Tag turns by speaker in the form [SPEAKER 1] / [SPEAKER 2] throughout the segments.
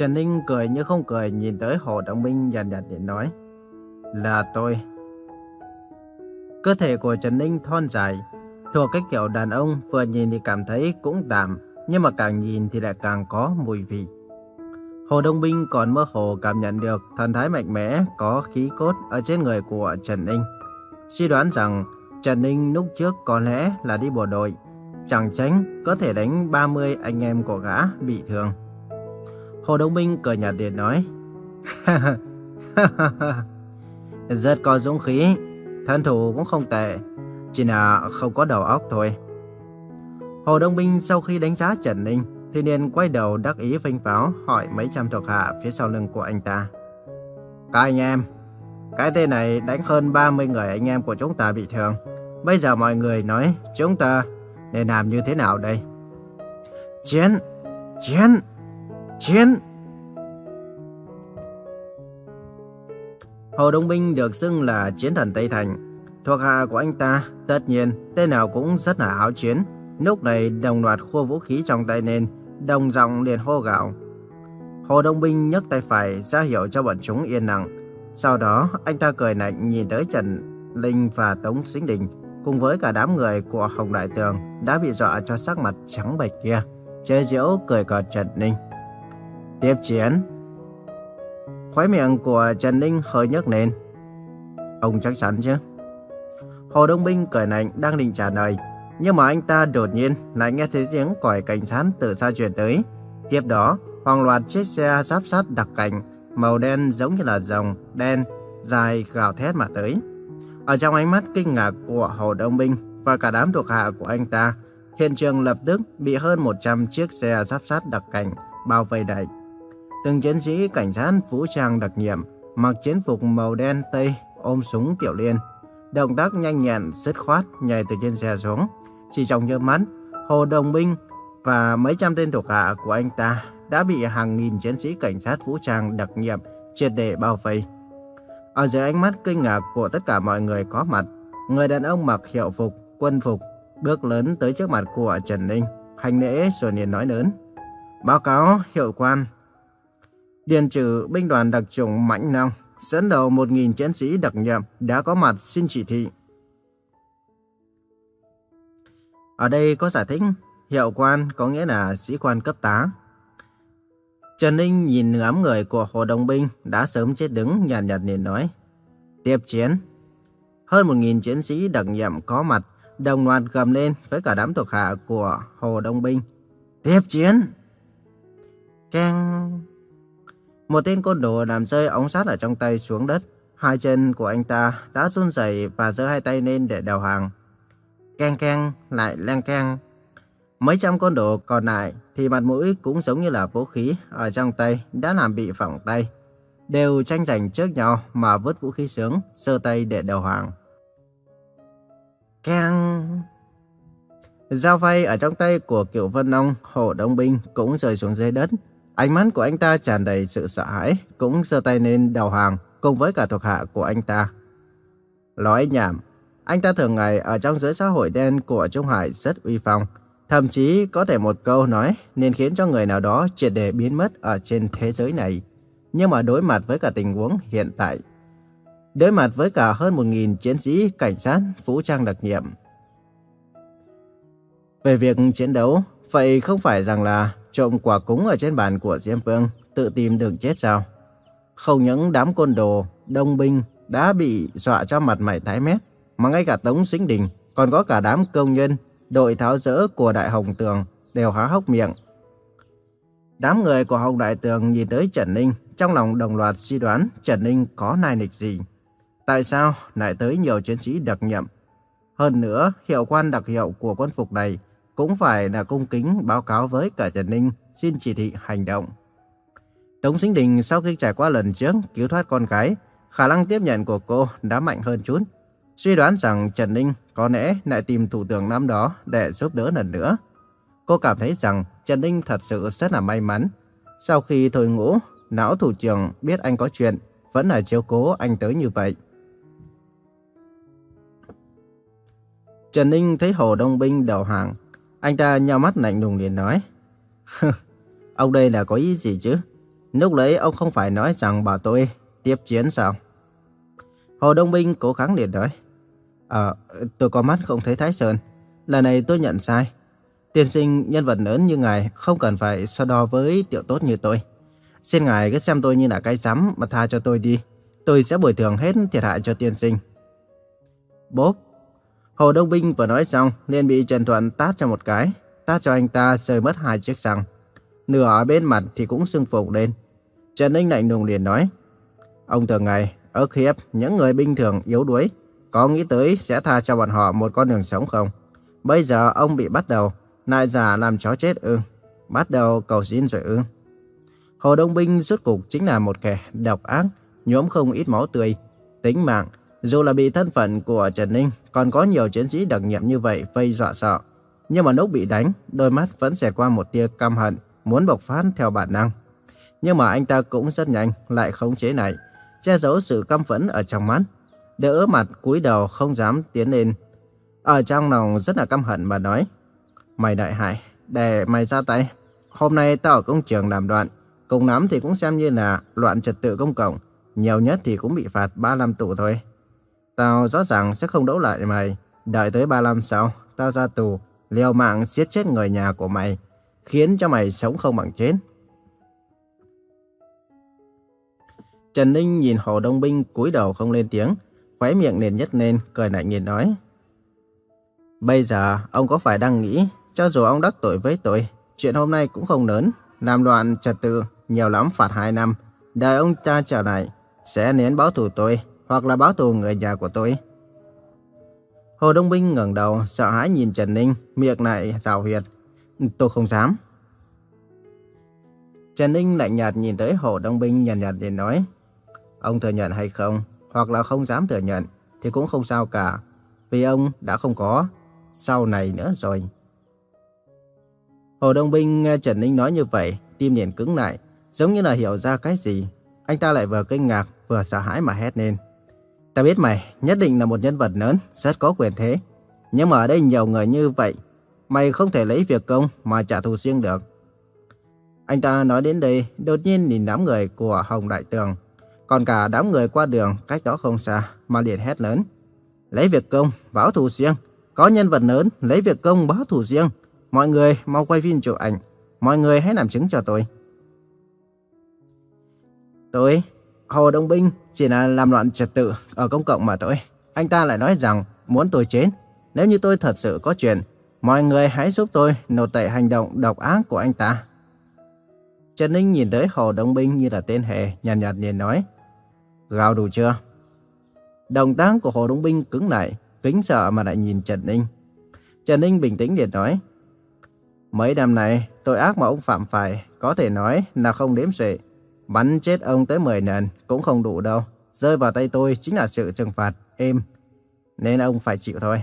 [SPEAKER 1] Trần Ninh cười như không cười nhìn tới Hồ Đông Minh nhàn nhạt điện nói. Là tôi. Cơ thể của Trần Ninh thon dài, thuộc cái kiểu đàn ông vừa nhìn thì cảm thấy cũng tạm, nhưng mà càng nhìn thì lại càng có mùi vị. Hồ Đông Minh còn mơ hồ cảm nhận được thần thái mạnh mẽ, có khí cốt ở trên người của Trần Ninh. Suy đoán rằng Trần Ninh lúc trước có lẽ là đi bộ đội, chẳng tránh có thể đánh 30 anh em của gã bị thương. Hồ Đông Minh cười nhạt điện nói, Rất có dũng khí, thân thủ cũng không tệ, chỉ là không có đầu óc thôi. Hồ Đông Minh sau khi đánh giá Trần Ninh, thì liền quay đầu đắc ý vinh pháo hỏi mấy trăm thuộc hạ phía sau lưng của anh ta. Các anh em, cái tên này đánh hơn 30 người anh em của chúng ta bị thương. Bây giờ mọi người nói chúng ta nên làm như thế nào đây? Chiến! Chiến! Chiến! Hồ Đông binh được xưng là chiến thần Tây Thành. Thuộc hạ của anh ta, tất nhiên, tên nào cũng rất là áo chiến. Lúc này đồng loạt khua vũ khí trong tay nên đồng dòng liền hô gạo Hồ Đông binh nhấc tay phải ra hiệu cho bọn chúng yên lặng. Sau đó, anh ta cười lạnh nhìn tới Trần Linh và Tống Sinh Đình, cùng với cả đám người của Hồng Đại Tường đã bị dọa cho sắc mặt trắng bệch kia. Chế giễu cười cợt Trần Ninh. Tiếp chiến. Khói miệng của Trần Ninh hơi nhấc lên. Ông chắc chắn chứ? Hồ Đông binh cười lạnh đang định trả lời. Nhưng mà anh ta đột nhiên lại nghe thấy tiếng còi cảnh sát từ xa truyền tới. Tiếp đó, hoàng loạt chiếc xe giáp sát đặc cảnh, màu đen giống như là rồng, đen, dài gào thét mà tới. Ở trong ánh mắt kinh ngạc của Hồ Đông binh và cả đám thuộc hạ của anh ta, hiện trường lập tức bị hơn 100 chiếc xe giáp sát đặc cảnh bao vây đầy. Từng chiến sĩ cảnh sát vũ trang đặc nhiệm mặc chiến phục màu đen tây ôm súng tiểu liên. Động tác nhanh nhẹn, dứt khoát nhảy từ trên xe xuống. Chỉ trong nhớ mắt, Hồ Đồng Minh và mấy trăm tên thuộc hạ của anh ta đã bị hàng nghìn chiến sĩ cảnh sát vũ trang đặc nhiệm triệt để bao vây. Ở dưới ánh mắt kinh ngạc của tất cả mọi người có mặt, người đàn ông mặc hiệu phục, quân phục, bước lớn tới trước mặt của Trần Ninh, hành lễ rồi liền nói lớn. Báo cáo hiệu quan. Điền trừ binh đoàn đặc chủng Mãnh Long dẫn đầu 1.000 chiến sĩ đặc nhiệm đã có mặt xin chỉ thị. Ở đây có giải thích, hiệu quan có nghĩa là sĩ quan cấp tá. Trần Ninh nhìn ngắm người của Hồ Đông Binh đã sớm chết đứng nhàn nhạt liền nói. Tiếp chiến. Hơn 1.000 chiến sĩ đặc nhiệm có mặt, đồng loạt gầm lên với cả đám thuộc hạ của Hồ Đông Binh. Tiếp chiến. Một tên côn đồ làm rơi ống sắt ở trong tay xuống đất. Hai chân của anh ta đã run rẩy và giơ hai tay lên để đầu hàng. Keng keng, lại leng keng. Mấy trăm côn đồ còn lại thì mặt mũi cũng giống như là vũ khí ở trong tay đã làm bị phỏng tay. Đều tranh giành trước nhau mà vứt vũ khí xuống, sơ tay để đầu hàng. Keng! Dao phay ở trong tay của cựu Vân Long, Hồ Đông Binh cũng rơi xuống dưới đất. Ánh mắt của anh ta tràn đầy sự sợ hãi, cũng giơ tay lên đầu hàng cùng với cả thuộc hạ của anh ta. Nói nhảm, anh ta thường ngày ở trong giới xã hội đen của Trung Hải rất uy phong. Thậm chí có thể một câu nói nên khiến cho người nào đó triệt để biến mất ở trên thế giới này. Nhưng mà đối mặt với cả tình huống hiện tại, đối mặt với cả hơn 1.000 chiến sĩ cảnh sát vũ trang đặc nhiệm. Về việc chiến đấu, vậy không phải rằng là trộm quả cúng ở trên bàn của Diêm Vương tự tìm đường chết sao? Không những đám côn đồ, đông binh đã bị dọa cho mặt mày tái mét, mà ngay cả Tống Sinh Đình, còn có cả đám công nhân, đội tháo rỡ của Đại Hồng Tường đều há hốc miệng. Đám người của Hồng Đại Tường nhìn tới Trần Ninh, trong lòng đồng loạt suy đoán Trần Ninh có nai nịch gì. Tại sao lại tới nhiều chiến sĩ đặc nhiệm? Hơn nữa, hiệu quan đặc hiệu của quân phục này cũng phải là cung kính báo cáo với cả Trần Ninh xin chỉ thị hành động. Tống Sinh Đình sau khi trải qua lần trước cứu thoát con gái, khả năng tiếp nhận của cô đã mạnh hơn chút. Suy đoán rằng Trần Ninh có lẽ lại tìm thủ tướng năm đó để giúp đỡ lần nữa. Cô cảm thấy rằng Trần Ninh thật sự rất là may mắn. Sau khi thôi ngủ, não thủ trưởng biết anh có chuyện, vẫn là chiếu cố anh tới như vậy. Trần Ninh thấy Hồ Đông Binh đầu hàng. Anh ta nhào mắt lạnh lùng liền nói. Ông đây là có ý gì chứ? Lúc đấy ông không phải nói rằng bảo tôi tiếp chiến sao? Hồ Đông Minh cố gắng liền nói. Ờ, tôi có mắt không thấy Thái Sơn. Lần này tôi nhận sai. Tiên sinh nhân vật lớn như ngài không cần phải so đo với tiểu tốt như tôi. Xin ngài cứ xem tôi như là cái rắm mà tha cho tôi đi. Tôi sẽ bồi thường hết thiệt hại cho tiên sinh. Bốp. Hồ Đông Binh vừa nói xong liền bị Trần Thuận tát cho một cái. Tát cho anh ta rơi mất hai chiếc răng. Nửa ở bên mặt thì cũng sưng phồng lên. Trần Ninh lạnh lùng liền nói. Ông thường ngày ức hiếp những người bình thường yếu đuối. Có nghĩ tới sẽ tha cho bọn họ một con đường sống không? Bây giờ ông bị bắt đầu, lại giả làm chó chết ư? Bắt đầu cầu xin rồi ư? Hồ Đông Binh rốt cục chính là một kẻ độc ác, nhuốm không ít máu tươi. Tính mạng, dù là bị thân phận của Trần Ninh, còn có nhiều chiến sĩ đặc nhiệm như vậy vây dọa sợ. Nhưng mà lúc bị đánh, đôi mắt vẫn xẹt qua một tia căm hận, muốn bộc phát theo bản năng. Nhưng mà anh ta cũng rất nhanh, lại khống chế lại, che giấu sự căm phẫn ở trong mắt. Đỡ mặt cúi đầu không dám tiến lên. Ở trong lòng rất là căm hận mà nói. Mày đại hại, để mày ra tay. Hôm nay tao ở công trường làm đoạn, cùng lắm thì cũng xem như là loạn trật tự công cộng. Nhiều nhất thì cũng bị phạt 35 tù thôi. Tao rõ ràng sẽ không đấu lại mày. Đợi tới 35 sau, tao ra tù, liều mạng giết chết người nhà của mày, khiến cho mày sống không bằng chết. Trần Ninh nhìn Hồ Đông Binh cúi đầu không lên tiếng, khóe miệng liền nhất lên, cười lạnh nhìn nói. Bây giờ, ông có phải đang nghĩ, cho dù ông đắc tội với tôi, chuyện hôm nay cũng không lớn, làm loạn trật tự, nhiều lắm phạt 2 năm, đợi ông ta trở lại, sẽ nén báo thù tôi, hoặc là báo thù người nhà của tôi. Hồ Đông Binh ngẩng đầu, sợ hãi nhìn Trần Ninh, miệng lại rào huyệt. Tôi không dám. Trần Ninh lạnh nhạt nhìn tới Hồ Đông Binh nhàn nhạt để nói. Ông thừa nhận hay không, hoặc là không dám thừa nhận, thì cũng không sao cả. Vì ông đã không có sau này nữa rồi. Hồ Đông Binh nghe Trần Ninh nói như vậy, tim liền cứng lại, giống như là hiểu ra cái gì. Anh ta lại vừa kinh ngạc, vừa sợ hãi mà hét lên. Ta biết mày nhất định là một nhân vật lớn, rất có quyền thế. Nhưng mà ở đây nhiều người như vậy, mày không thể lấy việc công mà trả thù riêng được. Anh ta nói đến đây, đột nhiên nhìn đám người của Hồng Đại Tường. Còn cả đám người qua đường cách đó không xa, mà liền hét lớn. Lấy việc công, báo thù riêng. Có nhân vật lớn, lấy việc công, báo thù riêng. Mọi người mau quay phim chụp ảnh. Mọi người hãy làm chứng cho tôi. Tôi, Hồ Đông Binh, chỉ là làm loạn trật tự ở công cộng mà thôi. Anh ta lại nói rằng muốn tôi chết. Nếu như tôi thật sự có chuyện, mọi người hãy giúp tôi nộp tẩy hành động độc ác của anh ta. Trần Ninh nhìn tới Hồ Đông Binh như là tên hề, nhàn nhạt liền nói. Gào đủ chưa? Động tác của Hồ Đông Binh cứng lại, kính sợ mà lại nhìn Trần Ninh. Trần Ninh bình tĩnh liền nói. Mấy năm này, tội ác mà ông phạm phải, có thể nói là không đếm xuể. Bắn chết ông tới 10 lần cũng không đủ đâu. Rơi vào tay tôi chính là sự trừng phạt êm. Nên ông phải chịu thôi.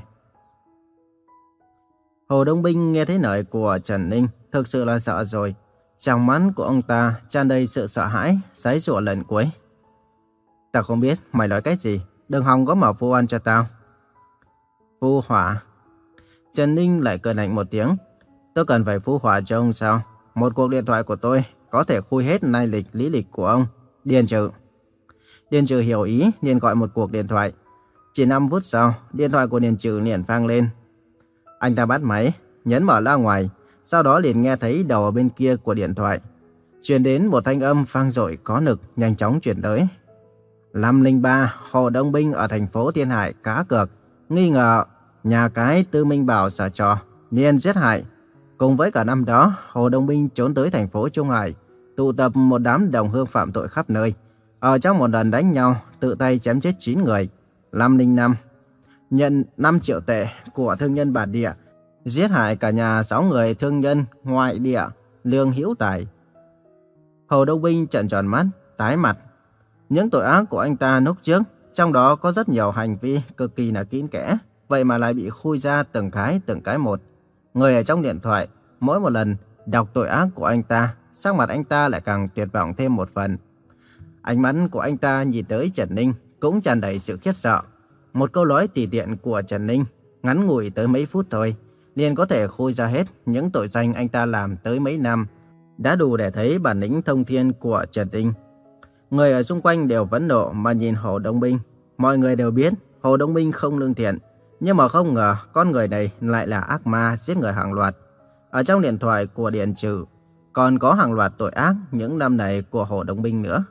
[SPEAKER 1] Hồ Đông Binh nghe thấy lời của Trần Ninh thực sự là sợ rồi. Trong mắt của ông ta tràn đầy sự sợ hãi, sái rụa lần cuối. ta không biết mày nói cái gì, đừng hòng có mở vu oan cho tao. Vu hỏa. Trần Ninh lại cười lạnh một tiếng. Tôi cần phải vu hỏa cho ông sao? Một cuộc điện thoại của tôi có thể khui hết lai lịch lý lịch của ông. Điền trừ. Điền trừ hiểu ý, liền gọi một cuộc điện thoại. Chỉ 5 phút sau, điện thoại của Điền trừ liền vang lên. Anh ta bắt máy, nhấn mở loa ngoài, sau đó liền nghe thấy đầu ở bên kia của điện thoại. Truyền đến một thanh âm vang dội có lực, nhanh chóng truyền tới. 503, Hồ Đông Binh ở thành phố Thiên Hải cá cược, nghi ngờ nhà cái Tư Minh Bảo sở trò, liền giết hại. Cùng với cả năm đó, Hồ Đông Binh trốn tới thành phố Trung Hải, tụ tập một đám đồng hương phạm tội khắp nơi. Ở trong một lần đánh nhau, tự tay chém chết 9 người. 505 nhận 5 triệu tệ của thương nhân bản địa, giết hại cả nhà 6 người thương nhân ngoại địa, lương hữu tài. Hồ Đông Binh trợn tròn mắt, tái mặt. Những tội ác của anh ta lúc trước, trong đó có rất nhiều hành vi cực kỳ là kín kẽ, vậy mà lại bị khui ra từng cái từng cái một. Người ở trong điện thoại, mỗi một lần đọc tội ác của anh ta, sắc mặt anh ta lại càng tuyệt vọng thêm một phần. Ánh mắt của anh ta nhìn tới Trần Ninh cũng tràn đầy sự khiếp sợ. Một câu nói tỉ tiện của Trần Ninh, ngắn ngủi tới mấy phút thôi, liền có thể khui ra hết những tội danh anh ta làm tới mấy năm. đã đủ để thấy bản lĩnh thông thiên của Trần Ninh. Người ở xung quanh đều vấn nộ mà nhìn Hồ Đông Binh. Mọi người đều biết Hồ Đông Binh không lương thiện, nhưng mà không ngờ con người này lại là ác ma giết người hàng loạt. Ở trong điện thoại của Điện Trừ còn có hàng loạt tội ác những năm này của Hồ Đông Binh nữa.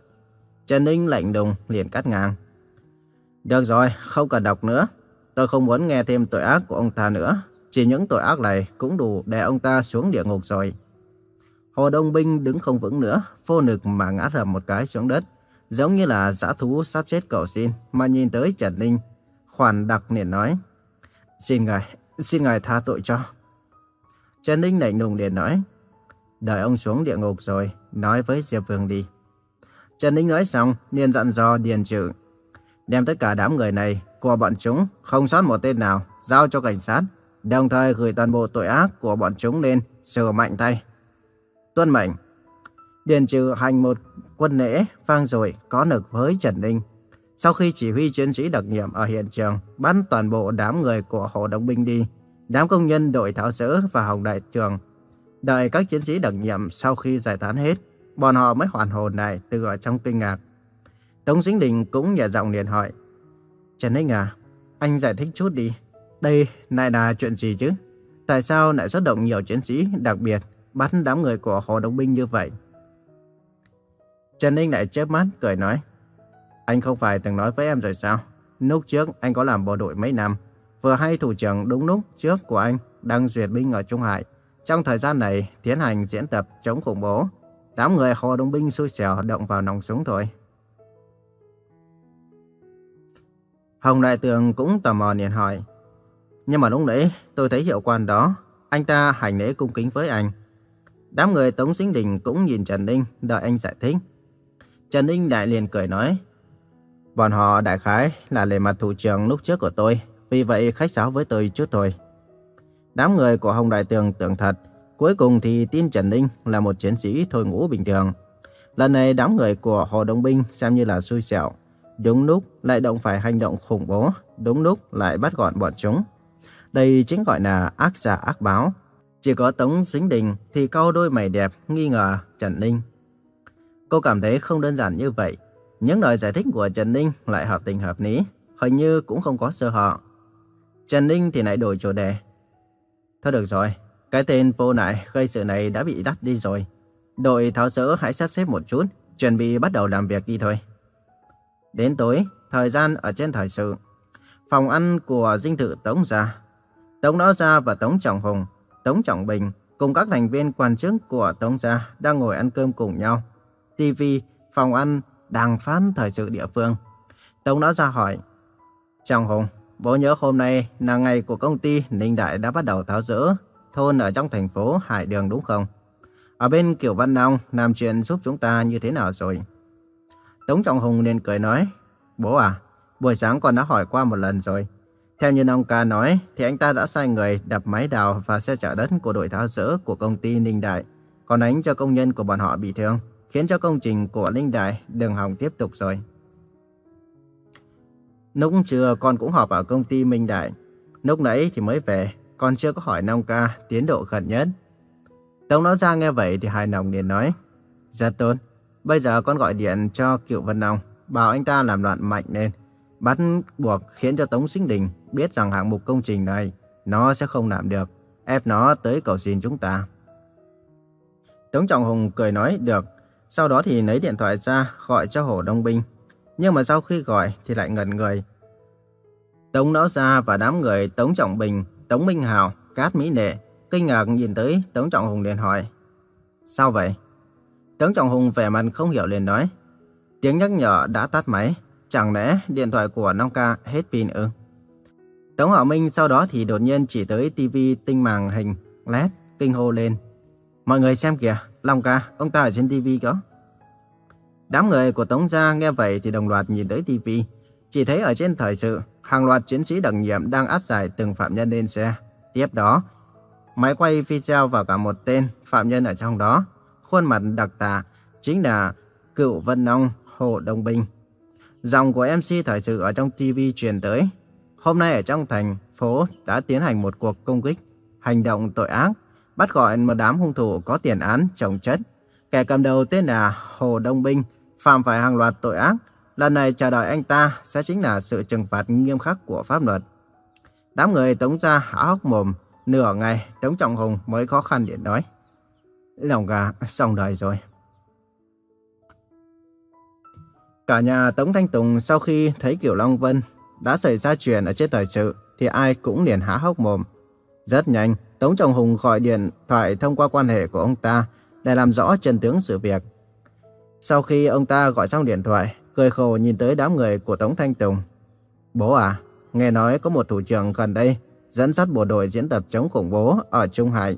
[SPEAKER 1] Trần Ninh lạnh đùng liền cắt ngang. Được rồi, không cần đọc nữa. Tôi không muốn nghe thêm tội ác của ông ta nữa. Chỉ những tội ác này cũng đủ để ông ta xuống địa ngục rồi. Hồ Đông Binh đứng không vững nữa, vô lực mà ngã rầm một cái xuống đất. Giống như là giã thú sắp chết cầu xin mà nhìn tới Trần Ninh. Khoản đặc liền nói. Xin ngài, xin ngài tha tội cho. Trần Ninh lạnh lùng liền nói. Đợi ông xuống địa ngục rồi, nói với Diệp Vương đi. Trần Ninh nói xong, liền dặn dò Điền Trừ. Đem tất cả đám người này của bọn chúng, không sót một tên nào, giao cho cảnh sát. Đồng thời gửi toàn bộ tội ác của bọn chúng lên, sửa mạnh tay. Tuân mệnh. Điền Trừ hành một quân lễ vang rồi có nực với Trần Ninh. Sau khi chỉ huy chiến sĩ đặc nhiệm ở hiện trường bắn toàn bộ đám người của Hồ động Binh đi, đám công nhân đội tháo rỡ và Hồng Đại Trường. Đợi các chiến sĩ đặc nhiệm sau khi giải tán hết, bọn họ mới hoàn hồn lại từ ở trong kinh ngạc. Tống Dính Đình cũng nhẹ giọng liền hỏi. Trần Ninh à, anh giải thích chút đi. Đây lại là chuyện gì chứ? Tại sao lại xuất động nhiều chiến sĩ đặc biệt bắt đám người của Hồ Đông Binh như vậy? Trần Ninh lại chớp mắt cười nói. Anh không phải từng nói với em rồi sao? Lúc trước anh có làm bộ đội mấy năm. Vừa hay thủ trưởng đúng lúc trước của anh đang duyệt binh ở Trung Hải. Trong thời gian này tiến hành diễn tập chống khủng bố. Đám người Hồ Đông Binh xui xẻo động vào nòng súng thôi. Hồng Đại Tường cũng tò mò liền hỏi. Nhưng mà lúc nãy tôi thấy hiệu quan đó, anh ta hành lễ cung kính với anh. Đám người Tống Sinh Đình cũng nhìn Trần Ninh đợi anh giải thích. Trần Ninh đại liền cười nói. Bọn họ đại khái là lề mặt thủ trưởng lúc trước của tôi, vì vậy khách sáo với tôi chút thôi. Đám người của Hồng Đại Tường tưởng thật, cuối cùng thì tin Trần Ninh là một chiến sĩ thôi ngũ bình thường. Lần này đám người của Hồ Đông Binh xem như là xui xẻo. Đúng lúc lại động phải hành động khủng bố, đúng lúc lại bắt gọn bọn chúng. Đây chính gọi là ác giả ác báo. Chỉ có Tống Dính Đình thì câu đôi mày đẹp nghi ngờ Trần Ninh. Cô cảm thấy không đơn giản như vậy. Những lời giải thích của Trần Ninh lại hợp tình hợp lý, hình như cũng không có sơ hở. Trần Ninh thì lại đổi chủ đề. Thôi được rồi, cái tên vô Nại gây sự này đã bị đắt đi rồi. Đội tháo sỡ hãy sắp xếp một chút, chuẩn bị bắt đầu làm việc đi thôi. Đến tối, thời gian ở trên thời sự. Phòng ăn của dinh thự Tống Gia. Tống Đó Gia và Tống Trọng Hùng, Tống Trọng Bình cùng các thành viên quan chức của Tống Gia đang ngồi ăn cơm cùng nhau. TV, phòng ăn đang phát thời sự địa phương. Tống Đó Gia hỏi. Trọng Hùng, bố nhớ hôm nay là ngày của công ty Ninh Đại đã bắt đầu tháo rỡ thôn ở trong thành phố Hải Đường đúng không? Ở bên Kiều Văn Long làm chuyện giúp chúng ta như thế nào rồi? Tống Trọng Hùng nên cười nói, bố à, buổi sáng con đã hỏi qua một lần rồi. Theo như ông ca nói, thì anh ta đã sai người đập máy đào và xe chở đất của đội tháo rỡ của công ty Ninh Đại, còn đánh cho công nhân của bọn họ bị thương, khiến cho công trình của Ninh Đại đường hỏng tiếp tục rồi. Lúc trưa con cũng họp ở công ty Minh Đại. Lúc nãy thì mới về, con chưa có hỏi Nông ca tiến độ gần nhất. Tống nói ra nghe vậy thì hài lòng liền nói. Rất tốt, bây giờ con gọi điện cho cựu Vân Nông, bảo anh ta làm loạn mạnh lên. Bắt buộc khiến cho Tống Sinh Đình biết rằng hạng mục công trình này nó sẽ không làm được, ép nó tới cầu xin chúng ta. Tống Trọng Hùng cười nói được, sau đó thì lấy điện thoại ra gọi cho Hồ Đông Binh. Nhưng mà sau khi gọi thì lại ngẩn người. Tống Lão Gia và đám người Tống Trọng Bình, Tống Minh Hào, Cát Mỹ Nệ kinh ngạc nhìn tới Tống Trọng Hùng liền hỏi. Sao vậy? Tống Trọng Hùng vẻ mặt không hiểu liền nói. Tiếng nhắc nhở đã tắt máy. Chẳng lẽ điện thoại của Long Ca hết pin ư? Tống Hảo Minh sau đó thì đột nhiên chỉ tới TV tinh màng hình LED kinh hô lên. Mọi người xem kìa, Long Ca, ông ta ở trên TV có. Đám người của Tống Gia nghe vậy thì đồng loạt nhìn tới TV Chỉ thấy ở trên thời sự, hàng loạt chiến sĩ đặc nhiệm đang áp giải từng phạm nhân lên xe. Tiếp đó, máy quay video vào cả một tên phạm nhân ở trong đó. Khuôn mặt đặc tả chính là cựu Vân Nông Hồ Đông Bình. Dòng của MC thời sự ở trong TV truyền tới. Hôm nay ở trong thành phố đã tiến hành một cuộc công kích, hành động tội ác, bắt gọi một đám hung thủ có tiền án, trồng chất, Kẻ cầm đầu tên là Hồ Đông Bình phạm phải hàng loạt tội ác. Lần này chờ đợi anh ta sẽ chính là sự trừng phạt nghiêm khắc của pháp luật. Đám người tống ra há hốc mồm, nửa ngày Tống Trọng Hùng mới khó khăn điện nói. Lòng gà xong đời rồi. Cả nhà Tống Thanh Tùng sau khi thấy Kiều Long Vân đã xảy ra chuyện ở trên thời sự thì ai cũng liền há hốc mồm. Rất nhanh, Tống Trọng Hùng gọi điện thoại thông qua quan hệ của ông ta để làm rõ chân tướng sự việc. Sau khi ông ta gọi xong điện thoại, cười khổ nhìn tới đám người của Tống Thanh Tùng. Bố à, nghe nói có một thủ trưởng gần đây dẫn dắt bộ đội diễn tập chống khủng bố ở Trung Hải.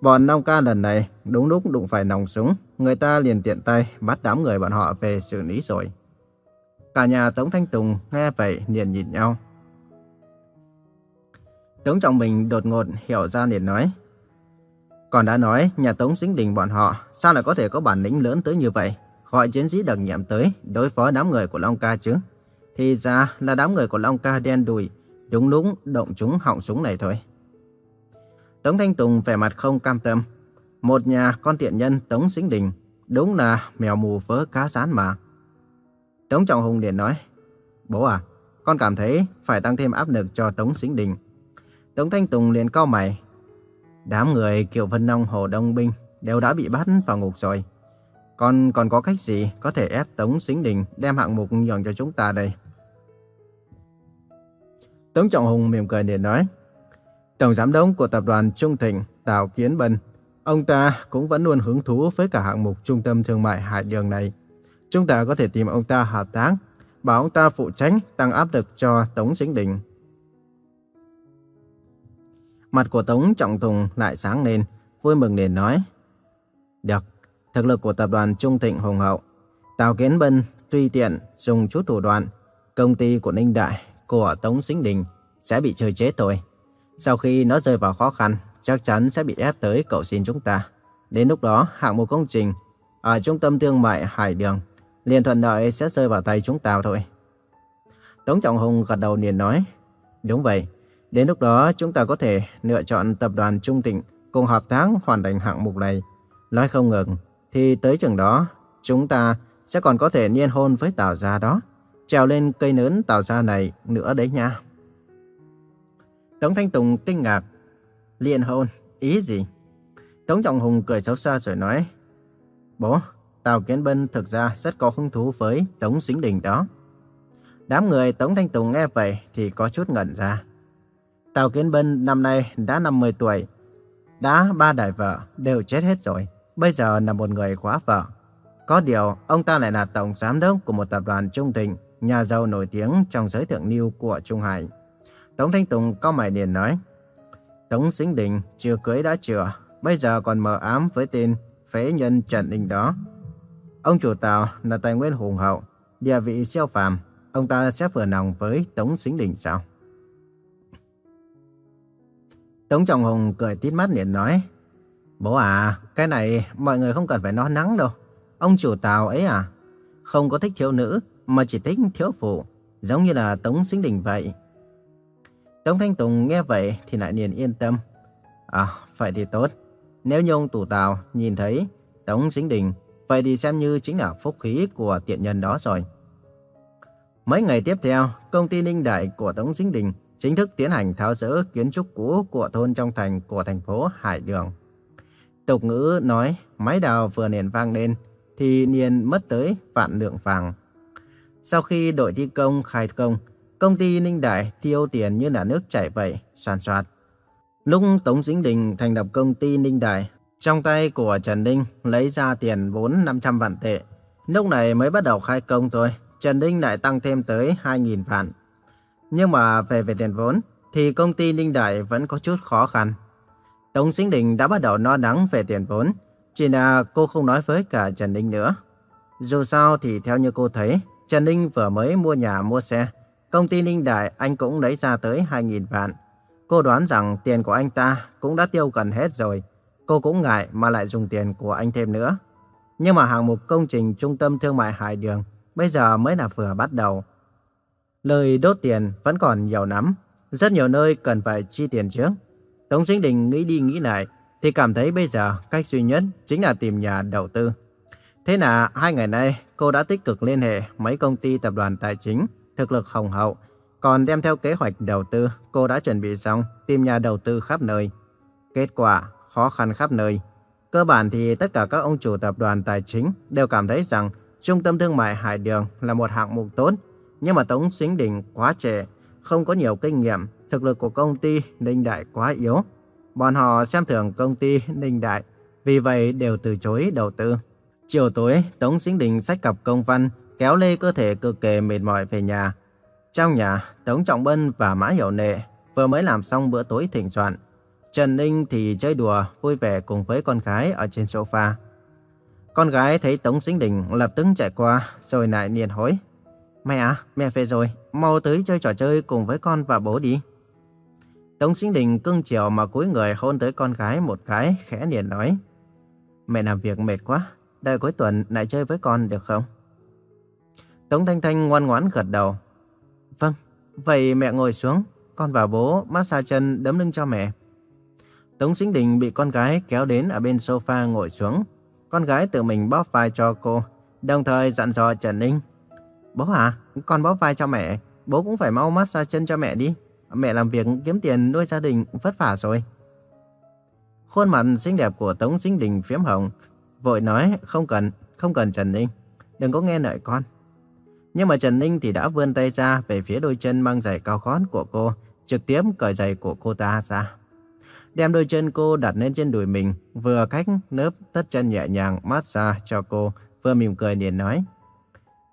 [SPEAKER 1] Bọn Long Ca lần này đúng lúc đụng phải nòng súng, người ta liền tiện tay bắt đám người bọn họ về xử lý rồi. Cả nhà Tống Thanh Tùng nghe vậy liền nhìn nhau. Tống Trọng Bình đột ngột hiểu ra liền nói. Còn đã nói nhà Tống Dính Đình bọn họ sao lại có thể có bản lĩnh lớn tới như vậy, gọi chiến sĩ đặc nhiệm tới đối phó đám người của Long Ca chứ. Thì ra là đám người của Long Ca đen đùi, đúng đúng động chúng họng súng này thôi. Tống Thanh Tùng vẻ mặt không cam tâm. Một nhà con tiện nhân Tống Sinh Đình, đúng là mèo mù vớ cá rán mà. Tống Trọng Hùng liền nói, bố à, con cảm thấy phải tăng thêm áp lực cho Tống Sinh Đình. Tống Thanh Tùng liền cau mày. Đám người Kiều Vân Nông Hồ Đông Binh đều đã bị bắt vào ngục rồi. Còn còn có cách gì có thể ép Tống Sính Đình đem hạng mục nhường cho chúng ta đây? Tống Trọng Hùng mỉm cười để nói. Tổng giám đốc của tập đoàn Trung Thịnh, Tào Kiến Bân, ông ta cũng vẫn luôn hứng thú với cả hạng mục trung tâm thương mại Hải Đường này. Chúng ta có thể tìm ông ta hợp tác, bảo ông ta phụ trách tăng áp lực cho Tống Sính Đình. Mặt của Tống Trọng Tùng lại sáng lên, vui mừng liền nói. Được, thực lực của tập đoàn Trung Thịnh hùng hậu. Tào Kiến Bân tuy tiện dùng chút thủ đoạn, công ty của Ninh Đại, của Tống Sinh Đình sẽ bị chơi chết thôi. Sau khi nó rơi vào khó khăn, chắc chắn sẽ bị ép tới cầu xin chúng ta. Đến lúc đó, hạng mục công trình ở trung tâm thương mại Hải Đường liền thuận lợi sẽ rơi vào tay chúng ta thôi. Tống Trọng Hùng gật đầu liền nói, đúng vậy, đến lúc đó chúng ta có thể lựa chọn tập đoàn Trung Tịnh cùng hợp tác hoàn thành hạng mục này. Nói không ngừng, thì tới chừng đó, chúng ta sẽ còn có thể liên hôn với Tào Gia đó, trèo lên cây nến Tào Gia này nữa đấy nha. Tống Thanh Tùng kinh ngạc. Liên hôn, ý gì? Tống Trọng Hùng cười xấu xa rồi nói. Bố, Tào Kiến Bân thực ra rất có hứng thú với Tống Dính Đình đó. Đám người Tống Thanh Tùng nghe vậy thì có chút ngẩn ra. Tào Kiến Bân năm nay đã 50 tuổi, đã ba đại vợ đều chết hết rồi, bây giờ là một người quá vợ. Có điều, ông ta lại là tổng giám đốc của một tập đoàn trung thịnh, nhà giàu nổi tiếng trong giới thượng lưu của Trung Hải. Tống Thanh Tùng có mày liền nói, Tống Sinh Đình chưa cưới đã chữa, bây giờ còn mờ ám với tên phế nhân Trần Đình đó. Ông chủ tàu là tài nguyên hùng hậu, địa vị siêu phàm, ông ta sẽ vừa lòng với Tống Sinh Đình sao? Tống Trọng Hùng cười tít mắt liền nói, Bố à, cái này mọi người không cần phải nói nắng đâu. Ông chủ Tào ấy à, không có thích thiếu nữ mà chỉ thích thiếu phụ, giống như là Tống Sinh Đình vậy. Tống Thanh Tùng nghe vậy thì lại liền yên tâm. À, vậy thì tốt. Nếu như ông chủ tào nhìn thấy Tống Sinh Đình, vậy thì xem như chính là phúc khí của tiện nhân đó rồi. Mấy ngày tiếp theo, công ty Ninh Đại của Tống Sinh Đình chính thức tiến hành tháo rỡ kiến trúc cũ của thôn trong thành của thành phố Hải Đường. Tục ngữ nói, máy đào vừa nền vang lên, thì liền mất tới vạn lượng vàng. Sau khi đội thi công khai công, Công ty Ninh Đại tiêu tiền như là nước chảy vậy, soàn soạt. Lúc Tống Dính Đình thành lập công ty Ninh Đại, trong tay của Trần Ninh lấy ra tiền vốn 500 vạn tệ. Lúc này mới bắt đầu khai công thôi, Trần Ninh lại tăng thêm tới 2.000 vạn. Nhưng mà về về tiền vốn, thì công ty Ninh Đại vẫn có chút khó khăn. Tống Sinh Đình đã bắt đầu no nắng về tiền vốn, chỉ là cô không nói với cả Trần Ninh nữa. Dù sao thì theo như cô thấy, Trần Ninh vừa mới mua nhà mua xe, Công ty Ninh Đại anh cũng lấy ra tới 2.000 vạn. Cô đoán rằng tiền của anh ta cũng đã tiêu gần hết rồi. Cô cũng ngại mà lại dùng tiền của anh thêm nữa. Nhưng mà hạng mục công trình trung tâm thương mại Hải Đường bây giờ mới là vừa bắt đầu. Lời đốt tiền vẫn còn nhiều lắm. Rất nhiều nơi cần phải chi tiền trước. Tống Sinh Đình nghĩ đi nghĩ lại thì cảm thấy bây giờ cách duy nhất chính là tìm nhà đầu tư. Thế là hai ngày nay cô đã tích cực liên hệ mấy công ty tập đoàn tài chính, thực lực hồng hậu. Còn đem theo kế hoạch đầu tư, cô đã chuẩn bị xong tìm nhà đầu tư khắp nơi. Kết quả, khó khăn khắp nơi. Cơ bản thì tất cả các ông chủ tập đoàn tài chính đều cảm thấy rằng trung tâm thương mại Hải Đường là một hạng mục tốt. Nhưng mà Tống Sinh Đình quá trẻ, không có nhiều kinh nghiệm, thực lực của công ty Ninh Đại quá yếu. Bọn họ xem thường công ty Ninh Đại, vì vậy đều từ chối đầu tư. Chiều tối, Tống Sinh Đình sách cặp công văn, kéo lê cơ thể cực kỳ mệt mỏi về nhà. Trong nhà, Tống Trọng Bân và Mã Hiểu Nệ vừa mới làm xong bữa tối thịnh soạn. Trần Ninh thì chơi đùa, vui vẻ cùng với con gái ở trên sofa. Con gái thấy Tống Sinh Đình lập tức chạy qua, rồi lại niên hối. Mẹ à, mẹ về rồi, mau tới chơi trò chơi cùng với con và bố đi. Tống Sinh Đình cưng chiều mà cúi người hôn tới con gái một cái, khẽ niềm nói. Mẹ làm việc mệt quá, đợi cuối tuần lại chơi với con được không? Tống Thanh Thanh ngoan ngoãn gật đầu. Vâng, vậy mẹ ngồi xuống, con và bố massage chân đấm lưng cho mẹ. Tống Sinh Đình bị con gái kéo đến ở bên sofa ngồi xuống. Con gái tự mình bóp vai cho cô, đồng thời dặn dò Trần Ninh. Bố à, con bóp vai cho mẹ, bố cũng phải mau massage chân cho mẹ đi. Mẹ làm việc kiếm tiền nuôi gia đình vất vả rồi. Khuôn mặt xinh đẹp của Tống Sinh Đình phiếm hồng, vội nói không cần, không cần Trần Ninh, đừng có nghe lời con. Nhưng mà Trần Ninh thì đã vươn tay ra về phía đôi chân mang giày cao gót của cô, trực tiếp cởi giày của cô ta ra. Đem đôi chân cô đặt lên trên đùi mình, vừa cách nớp tất chân nhẹ nhàng massage cho cô, vừa mỉm cười liền nói.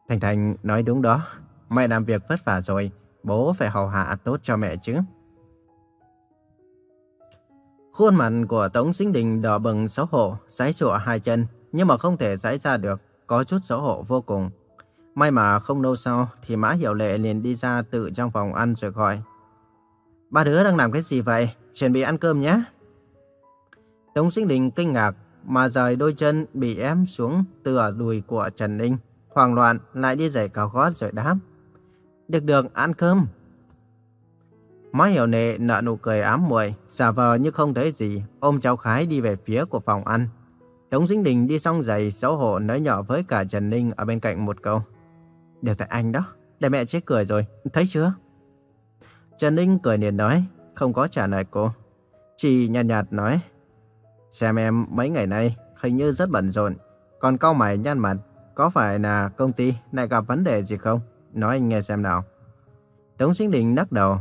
[SPEAKER 1] Thành Thành nói đúng đó, mẹ làm việc vất vả rồi, bố phải hầu hạ tốt cho mẹ chứ. Khuôn mặt của Tống Sinh Đình đỏ bừng xấu hổ, sái sụa hai chân, nhưng mà không thể giãy ra được, có chút xấu hổ vô cùng. May mà không lâu sau thì Mã Hiểu Lệ liền đi ra tự trong phòng ăn rồi gọi. Ba đứa đang làm cái gì vậy? Chuẩn bị ăn cơm nhé. Tống Sinh Đình kinh ngạc mà rời đôi chân bị ém xuống từ ở đùi của Trần Ninh. Hoảng loạn lại đi giày cao gót rồi đáp. Được được, ăn cơm. Má hiểu nệ nợ nụ cười ám muội, giả vờ như không thấy gì, ôm cháu Khái đi về phía của phòng ăn. Tống Sinh Đình đi xong giày xấu hổ nói nhỏ với cả Trần Ninh ở bên cạnh một câu. Đều tại anh đó, để mẹ chết cười rồi, thấy chưa? Trần Ninh cười liền nói, không có trả lời cô. Chỉ nhạt nhạt nói, xem em mấy ngày nay hình như rất bận rộn, còn cau mày nhăn mặt, có phải là công ty lại gặp vấn đề gì không? Nói anh nghe xem nào. Tống Sinh Đình lắc đầu,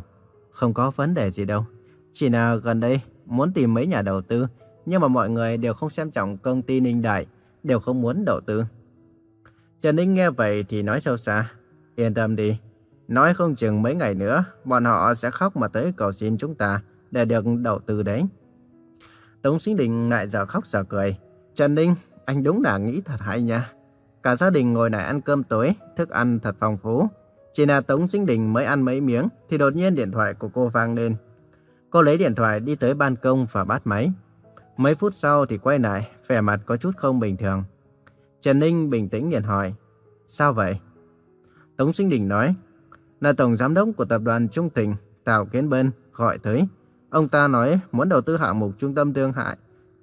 [SPEAKER 1] không có vấn đề gì đâu. Chỉ là gần đây muốn tìm mấy nhà đầu tư, nhưng mà mọi người đều không xem trọng công ty Ninh Đại, đều không muốn đầu tư. Trần Ninh nghe vậy thì nói sâu xa, yên tâm đi, nói không chừng mấy ngày nữa, bọn họ sẽ khóc mà tới cầu xin chúng ta để được đầu tư đấy. Tống Sinh Đình lại giờ khóc giờ cười. Trần Ninh, anh đúng là nghĩ thật hay nha. Cả gia đình ngồi lại ăn cơm tối, thức ăn thật phong phú. Chỉ là Tống Sinh Đình mới ăn mấy miếng thì đột nhiên điện thoại của cô vang lên. Cô lấy điện thoại đi tới ban công và bắt máy. Mấy phút sau thì quay lại, vẻ mặt có chút không bình thường. Trần Ninh bình tĩnh liền hỏi, sao vậy? Tống Sinh Đình nói, là Tổng Giám đốc của Tập đoàn Trung Thịnh, Tào Kiến Bân, gọi tới. Ông ta nói muốn đầu tư hạng mục trung tâm thương hại,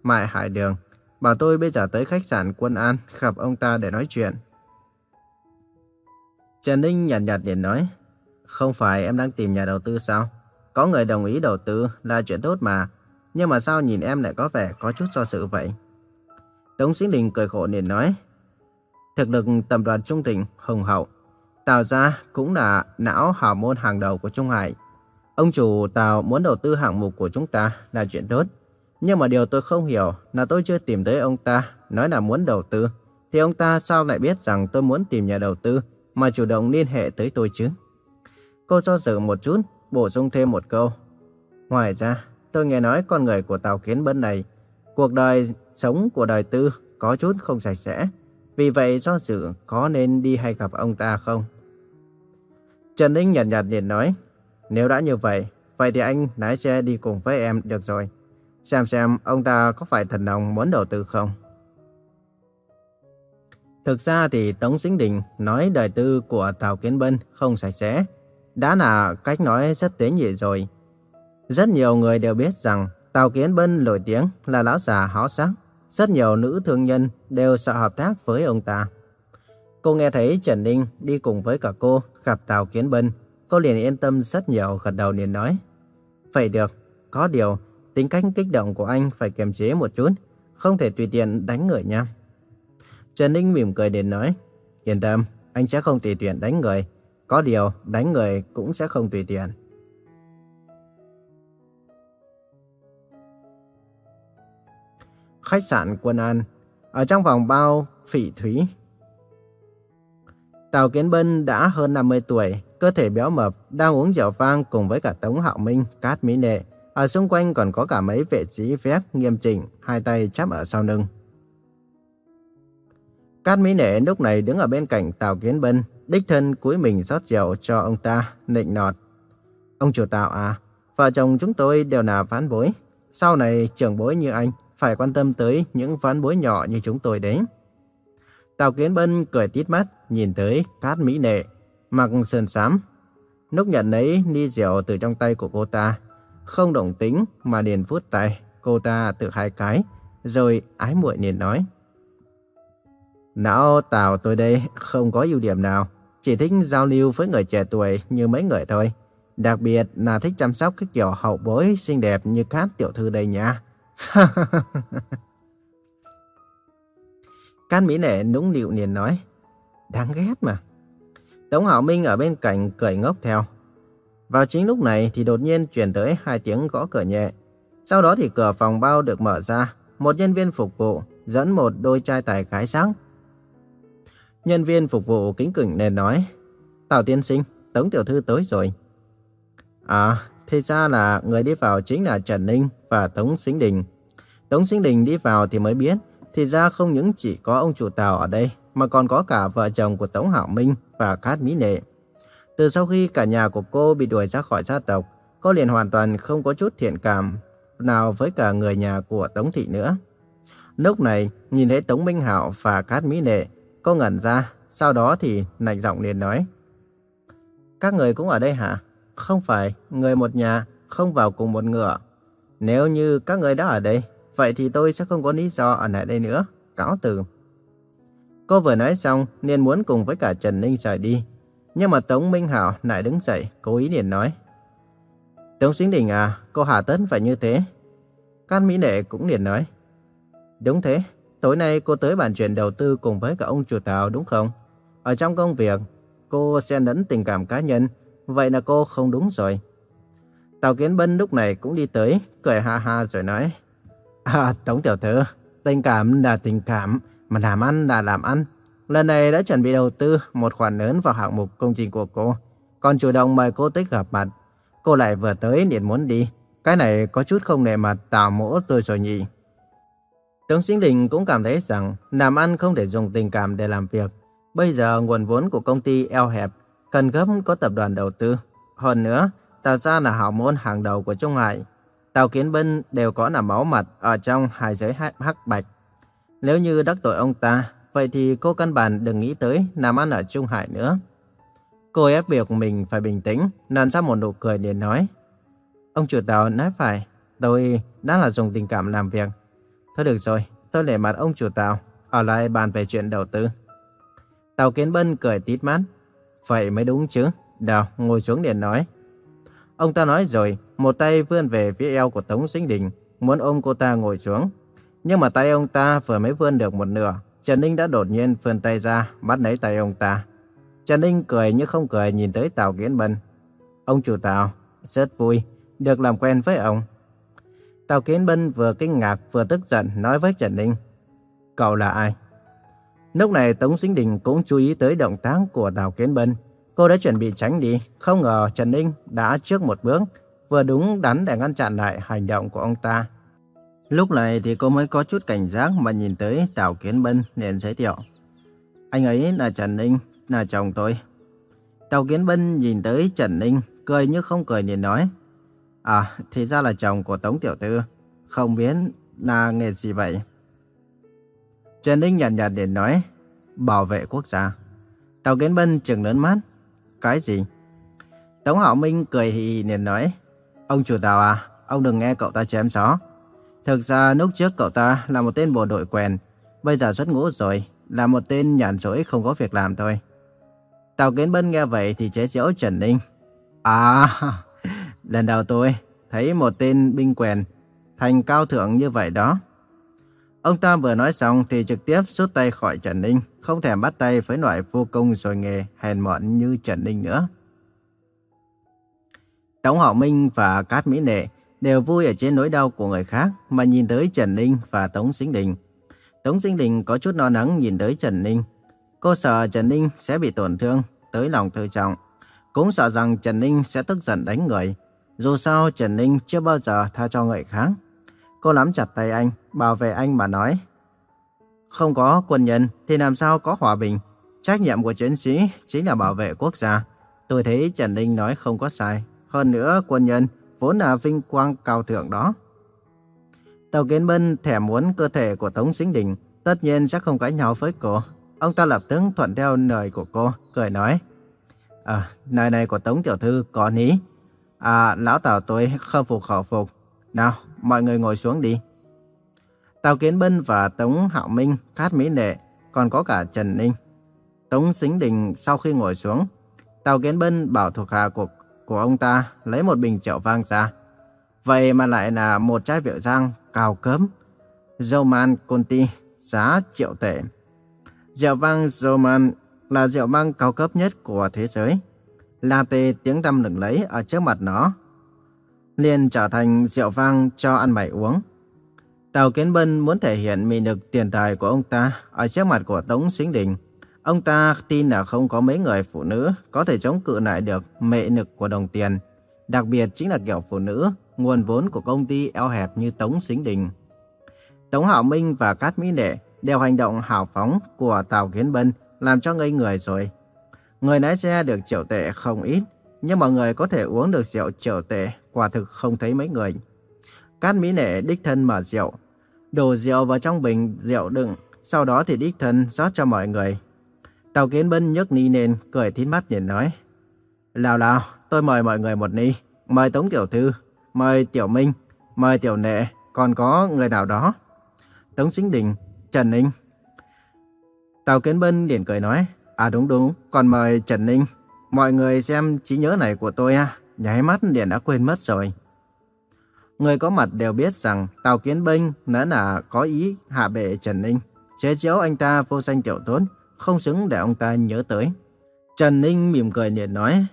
[SPEAKER 1] mại hải đường. Bảo tôi bây giờ tới khách sạn Quân An gặp ông ta để nói chuyện. Trần Ninh nhạt nhạt liền nói, không phải em đang tìm nhà đầu tư sao? Có người đồng ý đầu tư là chuyện tốt mà, nhưng mà sao nhìn em lại có vẻ có chút do sự vậy? Tống Sĩ Đình cười khổ liền nói, thực lực tập đoàn Trung Thịnh hùng hậu, Tào gia cũng là não hào môn hàng đầu của Trung Hải. Ông chủ Tào muốn đầu tư hạng mục của chúng ta là chuyện tốt. Nhưng mà điều tôi không hiểu là tôi chưa tìm tới ông ta nói là muốn đầu tư. Thì ông ta sao lại biết rằng tôi muốn tìm nhà đầu tư mà chủ động liên hệ tới tôi chứ? Cô cho dự một chút, bổ sung thêm một câu. Ngoài ra, tôi nghe nói con người của Tào Kiến Bân này, cuộc đời sống của đời tư có chút không sạch sẽ. Vì vậy do dự có nên đi hay gặp ông ta không? Trần Ninh nhạt nhạt liền nói, nếu đã như vậy, vậy thì anh lái xe đi cùng với em được rồi. Xem xem ông ta có phải thần đồng muốn đầu tư không? Thực ra thì Tống Sinh Đình nói đời tư của Tào Kiến Bân không sạch sẽ. Đã là cách nói rất tế nhị rồi. Rất nhiều người đều biết rằng Tào Kiến Bân nổi tiếng là lão già háo sắc. Rất nhiều nữ thương nhân đều sợ hợp tác với ông ta. Cô nghe thấy Trần Ninh đi cùng với cả cô gặp Tào Kiến Bân. Cô liền yên tâm rất nhiều gật đầu liền nói. Vậy được, có điều tính cách kích động của anh phải kiềm chế một chút. Không thể tùy tiện đánh người nha. Trần Ninh mỉm cười đến nói. Yên tâm, anh sẽ không tùy tiện đánh người. Có điều, đánh người cũng sẽ không tùy tiện. Khách sạn Quân An Ở trong vòng bao phỉ thúy Tào Kiến Bân đã hơn 50 tuổi, cơ thể béo mập, đang uống rượu vang cùng với cả Tống Hạo Minh, Cát Mỹ Nệ. Ở xung quanh còn có cả mấy vệ sĩ vét nghiêm chỉnh, hai tay chắp ở sau lưng. Cát Mỹ Nệ lúc này đứng ở bên cạnh Tào Kiến Bân, đích thân cúi mình rót rượu cho ông ta, nịnh nọt. Ông chủ Tào à, vợ chồng chúng tôi đều là ván bối. Sau này trưởng bối như anh phải quan tâm tới những ván bối nhỏ như chúng tôi đấy. Tào Kiến Bân cười tít mắt, nhìn tới Cát Mỹ Nệ, mặc sườn xám. Lúc nhận lấy ly rượu từ trong tay của cô ta, không động tính mà liền vuốt tay, cô ta tự hai cái, rồi ái muội liền nói. Não Tào tôi đây không có ưu điểm nào, chỉ thích giao lưu với người trẻ tuổi như mấy người thôi. Đặc biệt là thích chăm sóc cái kiểu hậu bối xinh đẹp như Cát tiểu thư đây nha. Cát Mỹ lệ nũng nịu liền nói. Đáng ghét mà. Tống Hảo Minh ở bên cạnh cười ngốc theo. Vào chính lúc này thì đột nhiên truyền tới hai tiếng gõ cửa nhẹ. Sau đó thì cửa phòng bao được mở ra. Một nhân viên phục vụ dẫn một đôi trai tài gái sáng. Nhân viên phục vụ kính cẩn nên nói. Tào tiên sinh, Tống tiểu thư tới rồi. À, thì ra là người đi vào chính là Trần Ninh và Tống Sinh Đình. Tống Sinh Đình đi vào thì mới biết, thì ra không những chỉ có ông chủ Tào ở đây, mà còn có cả vợ chồng của Tống Hạo Minh và Cát Mỹ Nệ. Từ sau khi cả nhà của cô bị đuổi ra khỏi gia tộc, cô liền hoàn toàn không có chút thiện cảm nào với cả người nhà của Tống Thị nữa. Lúc này, nhìn thấy Tống Minh Hạo và Cát Mỹ Nệ, cô ngẩn ra, sau đó thì lạnh giọng liền nói. Các người cũng ở đây hả? Không phải, người một nhà, không vào cùng một ngựa. Nếu như các người đã ở đây, vậy thì tôi sẽ không có lý do ở lại đây nữa. Cáo từ. Cô vừa nói xong liền muốn cùng với cả Trần Ninh rời đi. Nhưng mà Tống Minh Hảo lại đứng dậy, cố ý liền nói. Tống Sinh Đình à, cô Hà Tấn phải như thế. Can Mỹ Nệ cũng liền nói. Đúng thế, tối nay cô tới bàn chuyện đầu tư cùng với cả ông chủ tàu đúng không? Ở trong công việc, cô xen lẫn tình cảm cá nhân, vậy là cô không đúng rồi. Tào Kiến Bân lúc này cũng đi tới, cười ha ha rồi nói. À, Tống Tiểu Thư, tình cảm là tình cảm, mà làm ăn là làm ăn. Lần này đã chuẩn bị đầu tư một khoản lớn vào hạng mục công trình của cô. Còn chủ động mời cô tích gặp mặt. Cô lại vừa tới liền muốn đi. Cái này có chút không nề mặt tào mỗ tôi rồi nhỉ. Tống Sinh Đình cũng cảm thấy rằng làm ăn không thể dùng tình cảm để làm việc. Bây giờ nguồn vốn của công ty eo hẹp, cần gấp có tập đoàn đầu tư. Hơn nữa, tạo ra là hảo môn hàng đầu của Trung Hải. Tàu Kiến Bân đều có là máu mặt ở trong hai giới hắc bạch. Nếu như đắc tội ông ta, vậy thì cô căn bản đừng nghĩ tới làm ăn ở Trung Hải nữa. Cô ép buộc mình phải bình tĩnh, nặn ra một nụ cười để nói. Ông chủ tàu nói phải, tôi đã là dùng tình cảm làm việc. Thôi được rồi, tôi để mặt ông chủ tàu, ở lại bàn về chuyện đầu tư. Tàu Kiến Bân cười tít mắt. Vậy mới đúng chứ. Đào, ngồi xuống để nói. Ông ta nói rồi, một tay vươn về phía eo của Tống Sinh Đình, muốn ôm cô ta ngồi xuống. Nhưng mà tay ông ta vừa mới vươn được một nửa, Trần Ninh đã đột nhiên vươn tay ra, bắt lấy tay ông ta. Trần Ninh cười như không cười nhìn tới Tào Kiến Bân. Ông chủ Tào, rất vui, được làm quen với ông. Tào Kiến Bân vừa kinh ngạc vừa tức giận nói với Trần Ninh. Cậu là ai? Lúc này Tống Sinh Đình cũng chú ý tới động tác của Tào Kiến Bân. Cô đã chuẩn bị tránh đi, không ngờ Trần Ninh đã trước một bước, vừa đúng đắn để ngăn chặn lại hành động của ông ta. Lúc này thì cô mới có chút cảnh giác mà nhìn tới Tào Kiến Bân liền giới thiệu. Anh ấy là Trần Ninh, là chồng tôi. Tào Kiến Bân nhìn tới Trần Ninh, cười như không cười liền nói. À, thì ra là chồng của Tống Tiểu Tư, không biết là nghề gì vậy. Trần Ninh nhàn nhạt, liền nói, bảo vệ quốc gia. Tào Kiến Bân trừng lớn mắt, cái gì? Tống hảo Minh cười hì hì liền nói, ông chủ Tào à, ông đừng nghe cậu ta chém gió. Thực ra lúc trước cậu ta là một tên bộ đội quèn, bây giờ xuất ngũ rồi, là một tên nhàn rỗi không có việc làm thôi. Tào Kiến Bân nghe vậy thì chế giễu Trần Ninh. À, lần đầu tôi thấy một tên binh quèn thành cao thượng như vậy đó. Ông ta vừa nói xong thì trực tiếp rút tay khỏi Trần Ninh, không thèm bắt tay với loại vô công rồi nghề hèn mọn như Trần Ninh nữa. Tống Hạo Minh và Cát Mỹ Nệ đều vui ở trên nỗi đau của người khác mà nhìn tới Trần Ninh và Tống Sinh Đình. Tống Sinh Đình có chút lo lắng nhìn tới Trần Ninh. Cô sợ Trần Ninh sẽ bị tổn thương, tới lòng tự trọng. Cũng sợ rằng Trần Ninh sẽ tức giận đánh người. Dù sao Trần Ninh chưa bao giờ tha cho người khác. Cô nắm chặt tay anh, bảo vệ anh mà nói. Không có quân nhân thì làm sao có hòa bình. Trách nhiệm của chiến sĩ chính là bảo vệ quốc gia. Tôi thấy Trần Ninh nói không có sai. Hơn nữa quân nhân vốn là vinh quang cao thượng đó. Tàu Kiến Bân thèm muốn cơ thể của Tống Sinh Đình, tất nhiên sẽ không cãi nhau với cô. Ông ta lập tức thuận theo lời của cô, cười nói. À, lời này của Tống Tiểu Thư có lý. À, lão Tào tôi khâm phục khẩu phục. Nào, mọi người ngồi xuống đi. Tào Kiến Bân và Tống Hạo Minh, Cát Mỹ Nệ, còn có cả Trần Ninh. Tống Sinh Đình sau khi ngồi xuống, Tào Kiến Bân bảo thuộc hạ của, của ông ta lấy một bình rượu vang ra. Vậy mà lại là một chai rượu giang cao cấp. Roman Conti, giá triệu tệ. Rượu vang Roman là rượu vang cao cấp nhất của thế giới. Latte tiếng tăm lừng lấy ở trước mặt nó. liền trở thành rượu vang cho ăn mày uống. Tào Kiến Bân muốn thể hiện mị lực tiền tài của ông ta ở trước mặt của Tống Sinh Đình. Ông ta tin là không có mấy người phụ nữ có thể chống cự lại được mệ lực của đồng tiền. Đặc biệt chính là kiểu phụ nữ, nguồn vốn của công ty eo hẹp như Tống xính Đình. Tống hảo Minh và Cát Mỹ Đệ đều hành động hào phóng của Tào Kiến Bân làm cho ngây người rồi. Người lái xe được triệu tệ không ít, nhưng mọi người có thể uống được rượu triệu tệ quả thực không thấy mấy người. Cát Mỹ Nệ đích thân mở rượu, đổ rượu vào trong bình rượu đựng, sau đó thì đích thân rót cho mọi người. Tào Kiến Bân nhấc ni lên, cười thít mắt nhìn nói. Lào lào, tôi mời mọi người một ni, mời Tống Tiểu Thư, mời Tiểu Minh, mời Tiểu Nệ, còn có người nào đó. Tống Sinh Đình, Trần Ninh. Tào Kiến Bân liền cười nói, à đúng đúng, còn mời Trần Ninh. Mọi người xem trí nhớ này của tôi à, nháy mắt liền đã quên mất rồi. Người có mặt đều biết rằng Tào Kiến Binh đã là có ý hạ bệ Trần Ninh, chế giễu anh ta vô danh tiểu tốt, không xứng để ông ta nhớ tới. Trần Ninh mỉm cười nhẹ nói,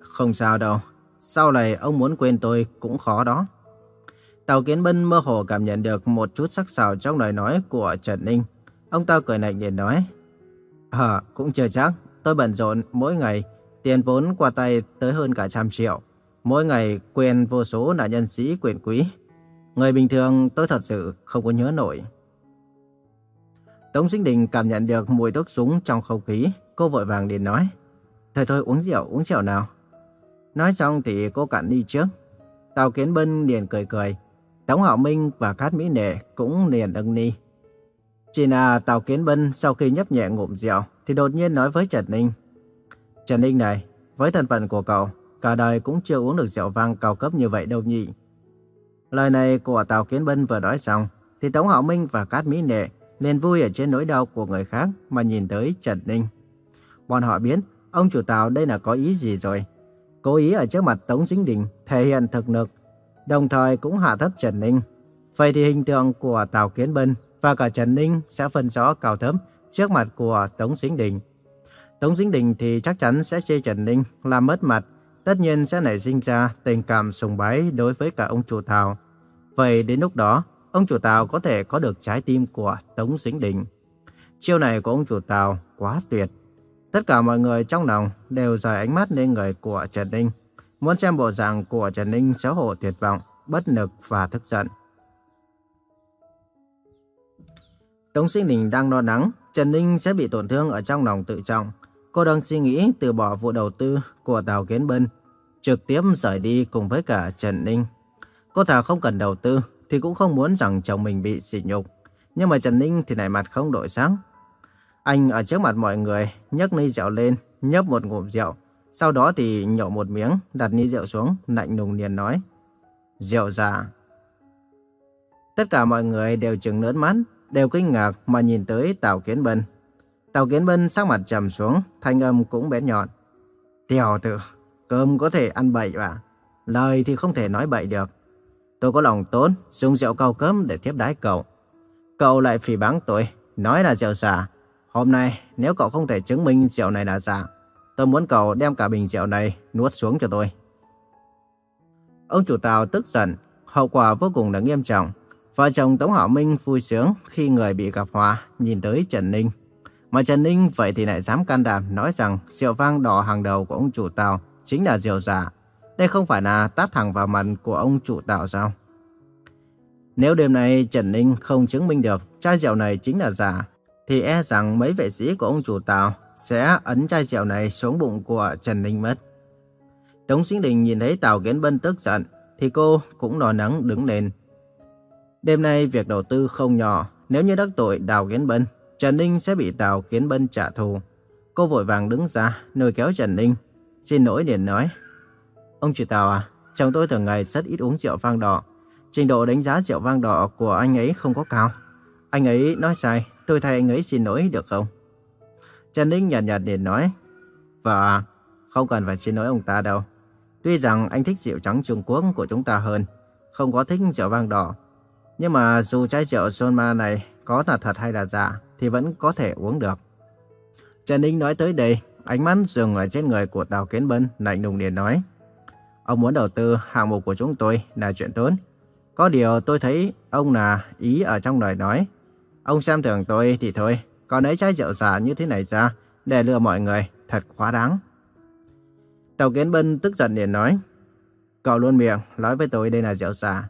[SPEAKER 1] không sao đâu, sau này ông muốn quên tôi cũng khó đó. tàu Kiến Bân mơ hồ cảm nhận được một chút sắc sảo trong lời nói của Trần Ninh. Ông ta cười lạnh để nói, Ờ, cũng chưa chắc, tôi bận rộn mỗi ngày, tiền vốn qua tay tới hơn cả trăm triệu. Mỗi ngày quen vô số nạn nhân sĩ quyền quý. Người bình thường tôi thật sự không có nhớ nổi. Tống Sinh Đình cảm nhận được mùi thuốc súng trong không khí. Cô vội vàng liền nói. Thôi thôi uống rượu, uống rượu nào. Nói xong thì cô cạn đi trước. Tào Kiến Bân liền cười cười. Tống Hạo Minh và Cát Mỹ Nệ cũng liền ưng ni. Chỉ là Tào Kiến Bân sau khi nhấp nhẹ ngụm rượu thì đột nhiên nói với Trần Ninh. Trần Ninh này, với thân phận của cậu, cả đời cũng chưa uống được rượu vang cao cấp như vậy đâu nhỉ. Lời này của Tào Kiến Bân vừa nói xong, thì Tống Hạo Minh và Cát Mỹ Nệ liền vui ở trên nỗi đau của người khác mà nhìn tới Trần Ninh. Bọn họ biết ông chủ Tào đây là có ý gì rồi. Cố ý ở trước mặt Tống Dính Đình thể hiện thực lực, đồng thời cũng hạ thấp Trần Ninh. Vậy thì hình tượng của Tào Kiến Bân và cả Trần Ninh sẽ phân rõ cao thấp trước mặt của Tống Dính Đình. Tống Dính Đình thì chắc chắn sẽ chê Trần Ninh làm mất mặt tất nhiên sẽ nảy sinh ra tình cảm sùng bái đối với cả ông chủ Tào. Vậy đến lúc đó, ông chủ Tào có thể có được trái tim của Tống Dính Đình. Chiêu này của ông chủ Tào quá tuyệt. Tất cả mọi người trong lòng đều rời ánh mắt lên người của Trần Ninh, muốn xem bộ dạng của Trần Ninh xấu hổ tuyệt vọng, bất lực và tức giận. Tống Sinh Đình đang lo lắng Trần Ninh sẽ bị tổn thương ở trong lòng tự trọng. Cô đang suy nghĩ từ bỏ vụ đầu tư của Tào Kiến Bân trực tiếp rời đi cùng với cả Trần Ninh. Cô thà không cần đầu tư thì cũng không muốn rằng chồng mình bị sỉ nhục. Nhưng mà Trần Ninh thì nảy mặt không đổi sáng. Anh ở trước mặt mọi người nhấc ly rượu lên, nhấp một ngụm rượu. Sau đó thì nhậu một miếng, đặt ly rượu xuống, lạnh lùng liền nói. Rượu già Tất cả mọi người đều trừng lớn mắt, đều kinh ngạc mà nhìn tới Tào Kiến Bân. Tào Kiến Bân sắc mặt trầm xuống, thanh âm cũng bén nhọn. Tiểu tử, cơm có thể ăn bậy mà, lời thì không thể nói bậy được. Tôi có lòng tốt, dùng rượu cao cấp để tiếp đái cậu. Cậu lại phỉ báng tôi, nói là rượu giả. Hôm nay, nếu cậu không thể chứng minh rượu này là giả, tôi muốn cậu đem cả bình rượu này nuốt xuống cho tôi. Ông chủ tàu tức giận, hậu quả vô cùng là nghiêm trọng. Vợ chồng Tống Hảo Minh vui sướng khi người bị gặp họa nhìn tới Trần Ninh. Mà Trần Ninh vậy thì lại dám can đảm nói rằng rượu vang đỏ hàng đầu của ông chủ tàu chính là rượu giả. Đây không phải là tát thẳng vào mặt của ông chủ tàu sao? Nếu đêm nay Trần Ninh không chứng minh được chai rượu này chính là giả, thì e rằng mấy vệ sĩ của ông chủ tàu sẽ ấn chai rượu này xuống bụng của Trần Ninh mất. Tống Sinh Đình nhìn thấy Tào Kiến Bân tức giận, thì cô cũng lo nắng đứng lên. Đêm nay việc đầu tư không nhỏ, nếu như đắc tội Đào Kiến Bân, Trần Ninh sẽ bị Tào Kiến Bân trả thù. Cô vội vàng đứng ra, nồi kéo Trần Ninh. Xin lỗi liền nói. Ông chủ Tào à, chồng tôi thường ngày rất ít uống rượu vang đỏ. Trình độ đánh giá rượu vang đỏ của anh ấy không có cao. Anh ấy nói sai, tôi thay anh ấy xin lỗi được không? Trần Ninh nhạt nhạt để nói. Vợ à, không cần phải xin lỗi ông ta đâu. Tuy rằng anh thích rượu trắng Trung Quốc của chúng ta hơn, không có thích rượu vang đỏ. Nhưng mà dù chai rượu Sonma này có là thật hay là giả thì vẫn có thể uống được. Trần Ninh nói tới đây, ánh mắt dừng ở trên người của Tào Kiến Bân, lạnh lùng liền nói. Ông muốn đầu tư hạng mục của chúng tôi là chuyện tốt. Có điều tôi thấy ông là ý ở trong lời nói. Ông xem thường tôi thì thôi, còn lấy chai rượu giả như thế này ra để lừa mọi người, thật quá đáng. Tào Kiến Bân tức giận liền nói. Cậu luôn miệng nói với tôi đây là rượu giả.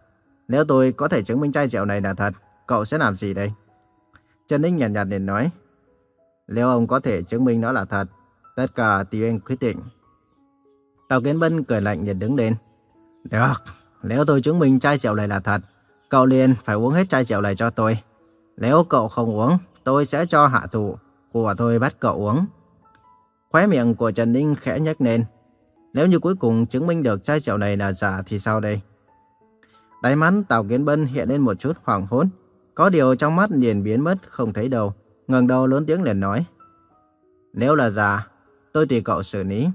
[SPEAKER 1] Nếu tôi có thể chứng minh chai rượu này là thật, cậu sẽ làm gì đây? Trần Ninh nhàn nhạt, nhạt liền nói. Nếu ông có thể chứng minh nó là thật, tất cả tùy anh quyết định. Tào Kiến Bân cười lạnh liền đứng lên. Được, nếu tôi chứng minh chai rượu này là thật, cậu liền phải uống hết chai rượu này cho tôi. Nếu cậu không uống, tôi sẽ cho hạ thủ của tôi bắt cậu uống. Khóe miệng của Trần Ninh khẽ nhếch lên. Nếu như cuối cùng chứng minh được chai rượu này là giả thì sao đây? Đáy mắt Tào Kiến Bân hiện lên một chút hoảng hốt. Có điều trong mắt liền biến mất không thấy đâu. ngẩng đầu lớn tiếng liền nói. Nếu là giả, tôi tùy cậu xử lý.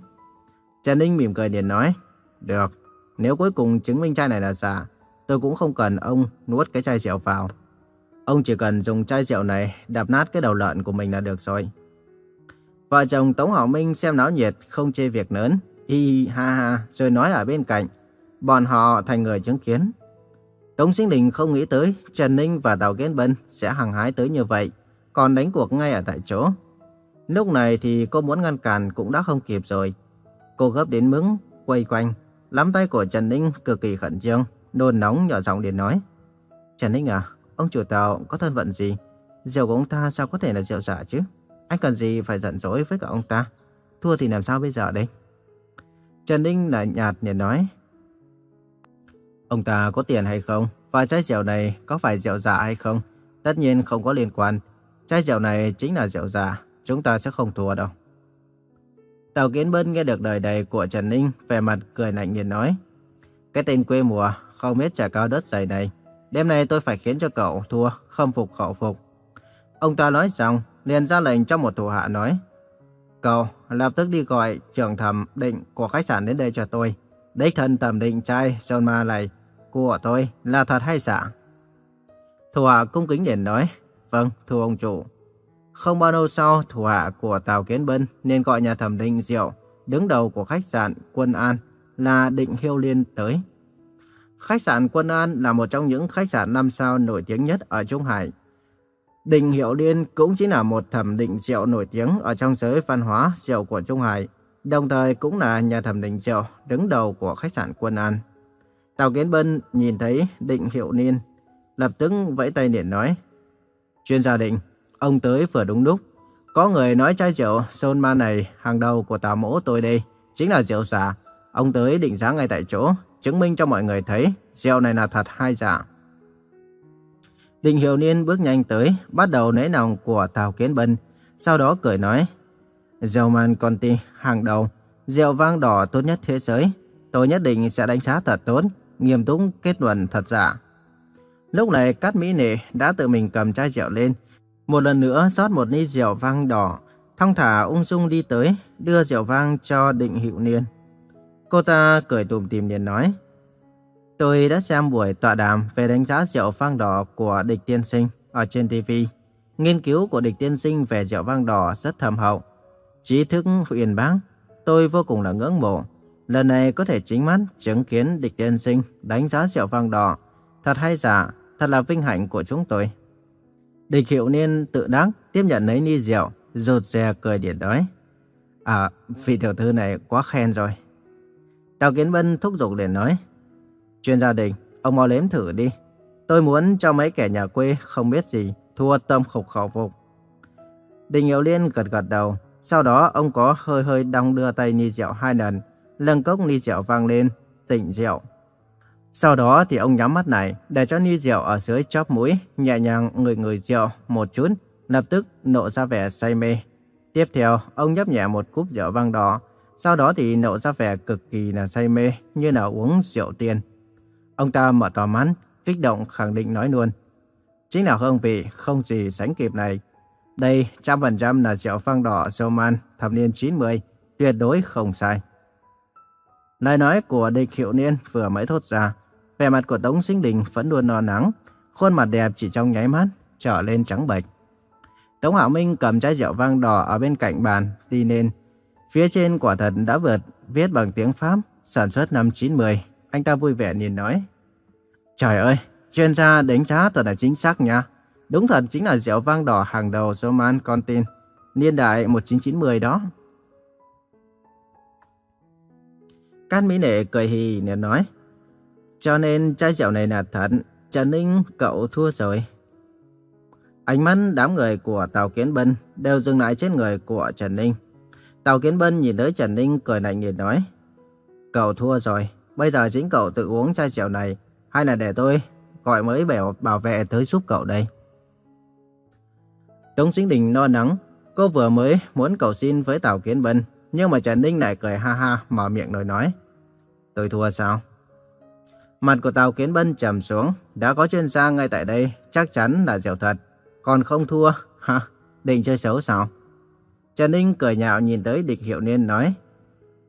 [SPEAKER 1] Trần Ninh mỉm cười liền nói. Được, nếu cuối cùng chứng minh chai này là giả, tôi cũng không cần ông nuốt cái chai rượu vào. Ông chỉ cần dùng chai rượu này đập nát cái đầu lợn của mình là được rồi. Vợ chồng Tống Hảo Minh xem náo nhiệt không chê việc lớn, hi ha ha rồi nói ở bên cạnh. Bọn họ thành người chứng kiến. Tống Sinh Đình không nghĩ tới Trần Ninh và Tào Kiến Bân sẽ hằng hái tới như vậy, còn đánh cuộc ngay ở tại chỗ. Lúc này thì cô muốn ngăn cản cũng đã không kịp rồi. Cô gấp đến mức quay quanh, nắm tay của Trần Ninh cực kỳ khẩn trương, nôn nóng nhỏ giọng điện nói. Trần Ninh à, ông chủ tàu có thân phận gì? Rượu của ông ta sao có thể là rượu giả chứ? Anh cần gì phải giận dỗi với cả ông ta? Thua thì làm sao bây giờ đây? Trần Ninh lại nhạt liền nói. Ông ta có tiền hay không? Và chai rượu này có phải rượu giả hay không? Tất nhiên không có liên quan. Chai rượu này chính là rượu giả. Chúng ta sẽ không thua đâu tàu Kiến Bân nghe được lời đầy của Trần Ninh, vẻ mặt cười lạnh liền nói. Cái tên quê mùa, không biết trả cao đất dày này. Đêm nay tôi phải khiến cho cậu thua, không phục khẩu phục. Ông ta nói xong, liền ra lệnh cho một thủ hạ nói. Cậu lập tức đi gọi trưởng thẩm định của khách sạn đến đây cho tôi. Đích thân thẩm định trai Sơn Ma này của tôi là thật hay giả? Thủ hạ cung kính liền nói. Vâng, thưa ông chủ. Không bao lâu sau, thủ hạ của Tào Kiến Bân nên gọi nhà thẩm định rượu đứng đầu của khách sạn Quân An là Định Hiêu Liên tới. Khách sạn Quân An là một trong những khách sạn 5 sao nổi tiếng nhất ở Trung Hải. Định Hiệu Liên cũng chính là một thẩm định rượu nổi tiếng ở trong giới văn hóa rượu của Trung Hải, đồng thời cũng là nhà thẩm định rượu đứng đầu của khách sạn Quân An. Tào Kiến Bân nhìn thấy Định Hiệu Liên, lập tức vẫy tay điện nói. Chuyên gia Định, ông tới vừa đúng lúc. Có người nói chai rượu Sơn Ma này hàng đầu của Tào Mỗ tôi đây, chính là rượu giả. Ông tới định giá ngay tại chỗ, chứng minh cho mọi người thấy rượu này là thật hay giả. Định Hiểu Niên bước nhanh tới, bắt đầu nấy nòng của Tào Kiến Bân, sau đó cười nói, Rượu Man Conti hàng đầu, rượu vang đỏ tốt nhất thế giới, tôi nhất định sẽ đánh giá thật tốt, nghiêm túc kết luận thật giả. Lúc này Cát Mỹ Nệ đã tự mình cầm chai rượu lên, một lần nữa rót một ly rượu vang đỏ, thong thả ung dung đi tới, đưa rượu vang cho Định Hữu Niên. Cô ta cười tủm tỉm liền nói, Tôi đã xem buổi tọa đàm về đánh giá rượu vang đỏ của Địch Tiên Sinh ở trên TV. Nghiên cứu của Địch Tiên Sinh về rượu vang đỏ rất thâm hậu. Trí thức huyền bác, tôi vô cùng là ngưỡng mộ. Lần này có thể chính mắt chứng kiến Địch Tiên Sinh đánh giá rượu vang đỏ. Thật hay giả, thật là vinh hạnh của chúng tôi. Địch Hiệu Niên tự đắc tiếp nhận lấy ni rượu, rụt rè cười điện nói. À, vị tiểu thư này quá khen rồi. Đào Kiến Vân thúc giục để nói. Chuyên gia đình, ông mau nếm thử đi. Tôi muốn cho mấy kẻ nhà quê không biết gì, thua tâm khục khẩu phục. Đình Hiệu Liên gật gật đầu, sau đó ông có hơi hơi đong đưa tay ni rượu hai lần, lưng cốc ni rượu vang lên, tỉnh rượu. Sau đó thì ông nhắm mắt lại, để cho ni rượu ở dưới chóp mũi, nhẹ nhàng ngửi ngửi rượu một chút, lập tức nộ ra vẻ say mê. Tiếp theo, ông nhấp nhẹ một cúp rượu vang đỏ, sau đó thì nộ ra vẻ cực kỳ là say mê, như là uống rượu tiền Ông ta mở to mắt, kích động khẳng định nói luôn. Chính là hương vị không gì sánh kịp này. Đây trăm phần trăm là rượu vang đỏ Soman thập niên 90, tuyệt đối không sai. Lời nói của địch hiệu niên vừa mới thốt ra, vẻ mặt của Tống Sinh Đình vẫn luôn no nắng, khuôn mặt đẹp chỉ trong nháy mắt trở lên trắng bệch. Tống Hạo Minh cầm chai rượu vang đỏ ở bên cạnh bàn đi lên. Phía trên quả thật đã vượt viết bằng tiếng Pháp, sản xuất năm 90. Anh ta vui vẻ nhìn nói. Trời ơi, chuyên gia đánh giá thật là chính xác nha. Đúng thật chính là rượu vang đỏ hàng đầu Roman Contin, niên đại 1990 đó. Cát Mỹ Nệ cười hì liền nói. Cho nên chai rượu này là thật, Trần Ninh cậu thua rồi. Ánh mắt đám người của Tàu Kiến Bân đều dừng lại trên người của Trần Ninh. Tàu Kiến Bân nhìn tới Trần Ninh cười lạnh nhìn nói. Cậu thua rồi, bây giờ chính cậu tự uống chai rượu này, hay là để tôi gọi mới bảo, bảo vệ tới giúp cậu đây. Tống Sinh Đình no nắng, cô vừa mới muốn cầu xin với Tào Kiến Bân, nhưng mà Trần Ninh lại cười ha ha mở miệng nói nói. Tôi thua sao? Mặt của Tào Kiến Bân trầm xuống, đã có chuyên gia ngay tại đây, chắc chắn là dẻo thật. Còn không thua, ha, định chơi xấu sao? Trần Ninh cười nhạo nhìn tới địch hiệu niên nói.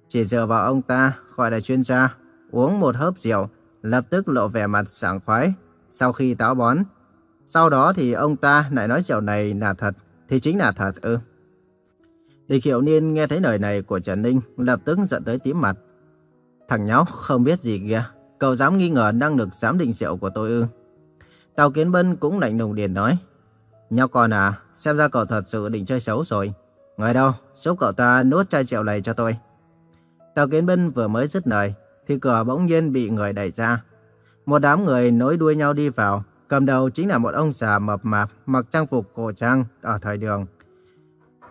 [SPEAKER 1] Chỉ dựa vào ông ta, gọi là chuyên gia, uống một hớp rượu, lập tức lộ vẻ mặt sảng khoái. Sau khi táo bón, sau đó thì ông ta lại nói rượu này là thật, thì chính là thật ư. Địch hiệu niên nghe thấy lời này của Trần Ninh, lập tức giận tới tím mặt. Thằng nhóc không biết gì kìa, cậu dám nghi ngờ năng lực giám định rượu của tôi ư. Tào Kiến Bân cũng lạnh lùng điền nói. Nhóc con à, xem ra cậu thật sự định chơi xấu rồi. ngồi đâu, giúp cậu ta nuốt chai rượu này cho tôi. Tào Kiến Bân vừa mới dứt lời, thì cửa bỗng nhiên bị người đẩy ra. Một đám người nối đuôi nhau đi vào, cầm đầu chính là một ông già mập mạp mặc trang phục cổ trang ở thời đường.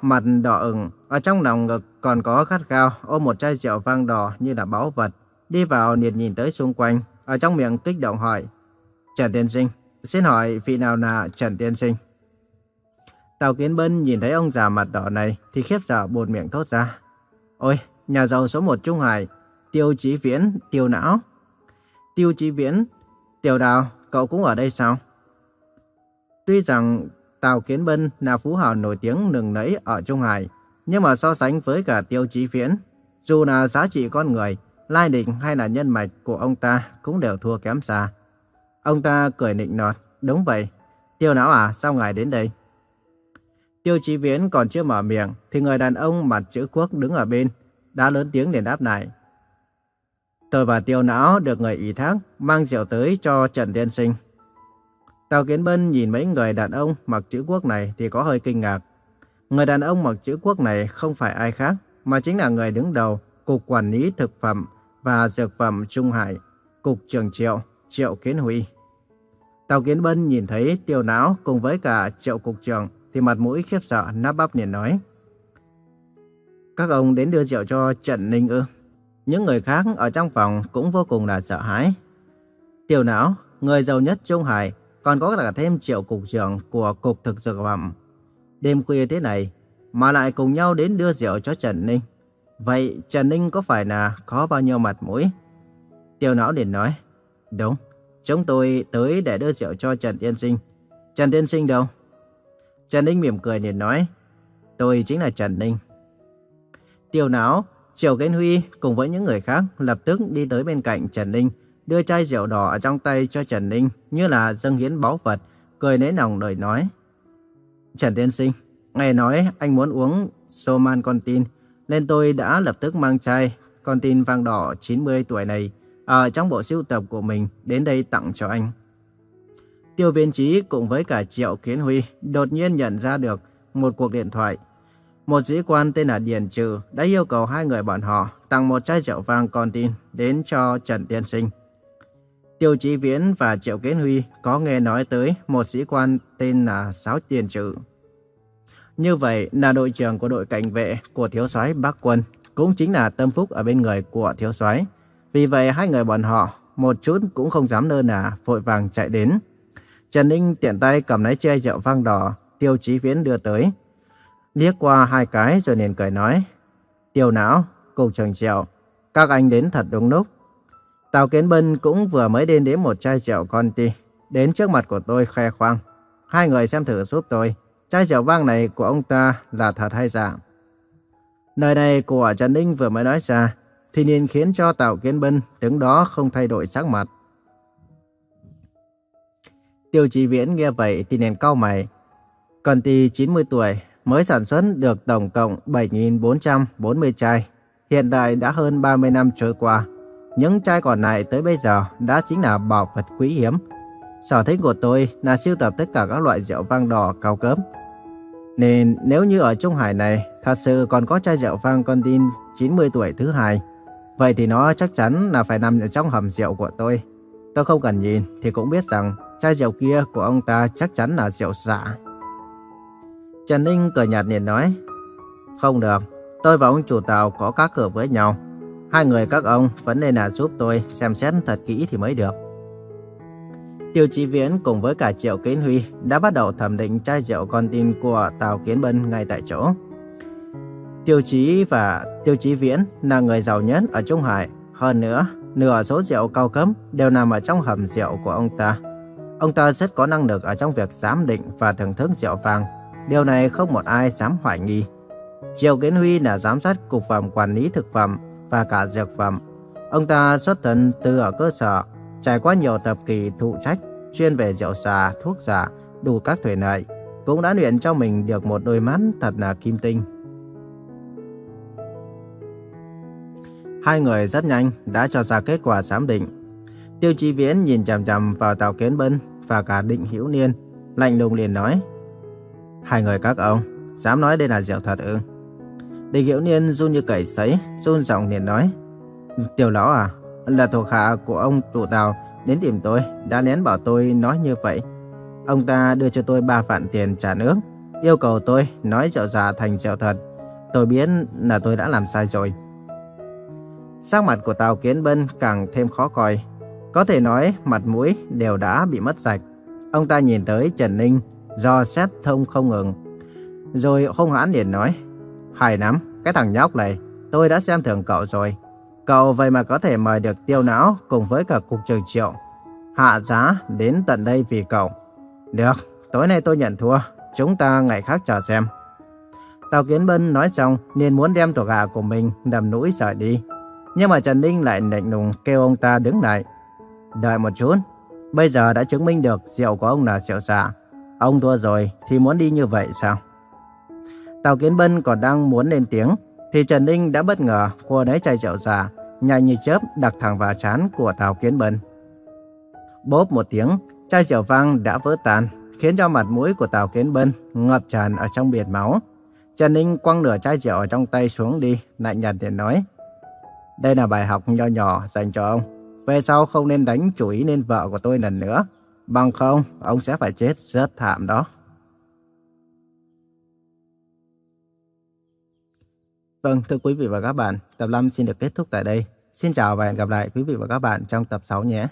[SPEAKER 1] Mặt đỏ ửng, ở trong lòng ngực còn có khát khao ôm một chai rượu vang đỏ như là báu vật. Đi vào nhìn nhìn tới xung quanh, ở trong miệng kích động hỏi. Trần Tiên Sinh, xin hỏi vị nào là Trần Tiên Sinh? Tào Kiến Bân nhìn thấy ông già mặt đỏ này thì khiếp sợ buồn miệng thốt ra. Ôi, nhà giàu số một Trung Hải, Tiêu Chí Viễn, Tiêu Não. Tiêu Chí Viễn, Tiểu Đào, cậu cũng ở đây sao? Tuy rằng Tào Kiến Bân là phú hào nổi tiếng nừng nẫy ở Trung Hải, nhưng mà so sánh với cả Tiêu Chí Viễn, dù là giá trị con người, lai lịch hay là nhân mạch của ông ta cũng đều thua kém xa. Ông ta cười nịnh nọt, đúng vậy. Tiêu não à, sao ngài đến đây? Tiêu Chí Viễn còn chưa mở miệng, thì người đàn ông mặt chữ quốc đứng ở bên, đã lớn tiếng để đáp lại. Tôi và Tiêu não được người ủy thác mang rượu tới cho Trần Tiên Sinh. Tào Kiến Bân nhìn mấy người đàn ông mặc chữ quốc này thì có hơi kinh ngạc. Người đàn ông mặc chữ quốc này không phải ai khác, mà chính là người đứng đầu Cục Quản lý Thực phẩm và Dược phẩm Trung Hải, Cục trưởng Triệu, Triệu Kiến Huy. tàu Kiến Bân nhìn thấy tiêu não cùng với cả Triệu Cục trưởng thì mặt mũi khiếp sợ nắp bắp liền nói. Các ông đến đưa rượu cho Trần Ninh ư? Những người khác ở trong phòng cũng vô cùng là sợ hãi. Tiêu não, người giàu nhất Trung Hải, còn có cả thêm triệu cục trưởng của Cục Thực Dược Phẩm. Đêm khuya thế này, mà lại cùng nhau đến đưa rượu cho Trần Ninh. Vậy Trần Ninh có phải là có bao nhiêu mặt mũi? Tiêu não liền nói, Đúng, chúng tôi tới để đưa rượu cho Trần Tiên Sinh. Trần Tiên Sinh đâu? Trần Ninh mỉm cười liền nói, tôi chính là Trần Ninh. Tiêu não, Triều Kiến Huy cùng với những người khác lập tức đi tới bên cạnh Trần Ninh, đưa chai rượu đỏ ở trong tay cho Trần Ninh như là dâng hiến báu vật, cười nế nòng đời nói. Trần Tiên Sinh, nghe nói anh muốn uống Soman con tin, nên tôi đã lập tức mang chai, con tin vàng đỏ 90 tuổi này, ở trong bộ sưu tập của mình, đến đây tặng cho anh. Tiêu viên trí cùng với cả Triệu Kiến Huy đột nhiên nhận ra được một cuộc điện thoại. Một sĩ quan tên là Điền Trừ đã yêu cầu hai người bọn họ tặng một chai rượu vang con tin đến cho Trần Tiên Sinh. Tiêu Chí Viễn và Triệu Kiến Huy có nghe nói tới một sĩ quan tên là Sáu Điền Trừ. Như vậy là đội trưởng của đội cảnh vệ của thiếu soái Bắc Quân, cũng chính là tâm phúc ở bên người của thiếu soái. Vì vậy hai người bọn họ một chút cũng không dám nơ nà vội vàng chạy đến. Trần Ninh tiện tay cầm lấy chai rượu vang đỏ, Tiêu Chí Viễn đưa tới. Liếc qua hai cái rồi liền cười nói, Tiêu não, cục trưởng triệu, các anh đến thật đúng lúc. Tào Kiến Bân cũng vừa mới đến đến một chai rượu Conti, đến trước mặt của tôi khoe khoang. Hai người xem thử giúp tôi, chai rượu vang này của ông ta là thật hay giả? Lời này của Trần Ninh vừa mới nói ra, thì liền khiến cho Tào Kiến Bân đứng đó không thay đổi sắc mặt. Tiêu Chí Viễn nghe vậy thì liền cau mày. Còn ty 90 tuổi mới sản xuất được tổng cộng 7.440 chai. Hiện tại đã hơn 30 năm trôi qua. Những chai còn lại tới bây giờ đã chính là bảo vật quý hiếm. Sở thích của tôi là siêu tập tất cả các loại rượu vang đỏ cao cấp. Nên nếu như ở Trung Hải này thật sự còn có chai rượu vang con tin 90 tuổi thứ hai, vậy thì nó chắc chắn là phải nằm ở trong hầm rượu của tôi. Tôi không cần nhìn thì cũng biết rằng chai rượu kia của ông ta chắc chắn là rượu giả. Trần Ninh cười nhạt liền nói, Không được, tôi và ông chủ tàu có cá cược với nhau. Hai người các ông vẫn nên là giúp tôi xem xét thật kỹ thì mới được. Tiêu Chí Viễn cùng với cả Triệu Kiến Huy đã bắt đầu thẩm định chai rượu con tin của Tào Kiến Bân ngay tại chỗ. Tiêu Chí và Tiêu Chí Viễn là người giàu nhất ở Trung Hải. Hơn nữa, nửa số rượu cao cấp đều nằm ở trong hầm rượu của ông ta. Ông ta rất có năng lực ở trong việc giám định và thưởng thức rượu vàng. Điều này không một ai dám hoài nghi. Triệu Kiến Huy là giám sát cục phẩm quản lý thực phẩm và cả dược phẩm. Ông ta xuất thân từ ở cơ sở, trải qua nhiều thập kỷ thụ trách, chuyên về rượu xà, thuốc giả, đủ các thể loại, cũng đã luyện cho mình được một đôi mắt thật là kim tinh. Hai người rất nhanh đã cho ra kết quả giám định. Tiêu Chí Viễn nhìn chằm chằm vào Tào Kiến Bân và cả Định Hữu Niên, lạnh lùng liền nói: Hai người các ông, dám nói đây là rượu thật ư? Định Hữu Niên run như cầy sấy, run giọng liền nói: Tiểu lão à, là thuộc hạ của ông chủ Tào đến tìm tôi, đã lén bảo tôi nói như vậy. Ông ta đưa cho tôi ba vạn tiền trả nước, yêu cầu tôi nói rượu giả thành rượu thật. Tôi biết là tôi đã làm sai rồi. Sắc mặt của Tào Kiến Bân càng thêm khó coi. Có thể nói mặt mũi đều đã bị mất sạch. Ông ta nhìn tới Trần Ninh, do xét thông không ngừng. Rồi không hãn liền nói, hài lắm, cái thằng nhóc này, tôi đã xem thường cậu rồi. Cậu vậy mà có thể mời được tiêu não cùng với cả cục trường triệu. Hạ giá đến tận đây vì cậu. Được, tối nay tôi nhận thua, chúng ta ngày khác chờ xem. Tào Kiến Bân nói xong nên muốn đem tổ gà của mình đầm núi rời đi. Nhưng mà Trần Ninh lại lạnh lùng kêu ông ta đứng lại. Đợi một chút, bây giờ đã chứng minh được rượu của ông là rượu giả. Ông thua rồi thì muốn đi như vậy sao? Tào Kiến Bân còn đang muốn lên tiếng, thì Trần Ninh đã bất ngờ cô lấy chai rượu già nhanh như chớp đặt thẳng vào trán của Tào Kiến Bân. Bốp một tiếng, chai rượu vang đã vỡ tan, khiến cho mặt mũi của Tào Kiến Bân ngập tràn ở trong biển máu. Trần Ninh quăng nửa chai rượu ở trong tay xuống đi, lạnh nhạt để nói. Đây là bài học nho nhỏ dành cho ông. Về sau không nên đánh chủ ý lên vợ của tôi lần nữa. Bằng không, ông sẽ phải chết rất thảm đó. Vâng, thưa quý vị và các bạn, tập 5 xin được kết thúc tại đây. Xin chào và hẹn gặp lại quý vị và các bạn trong tập 6 nhé.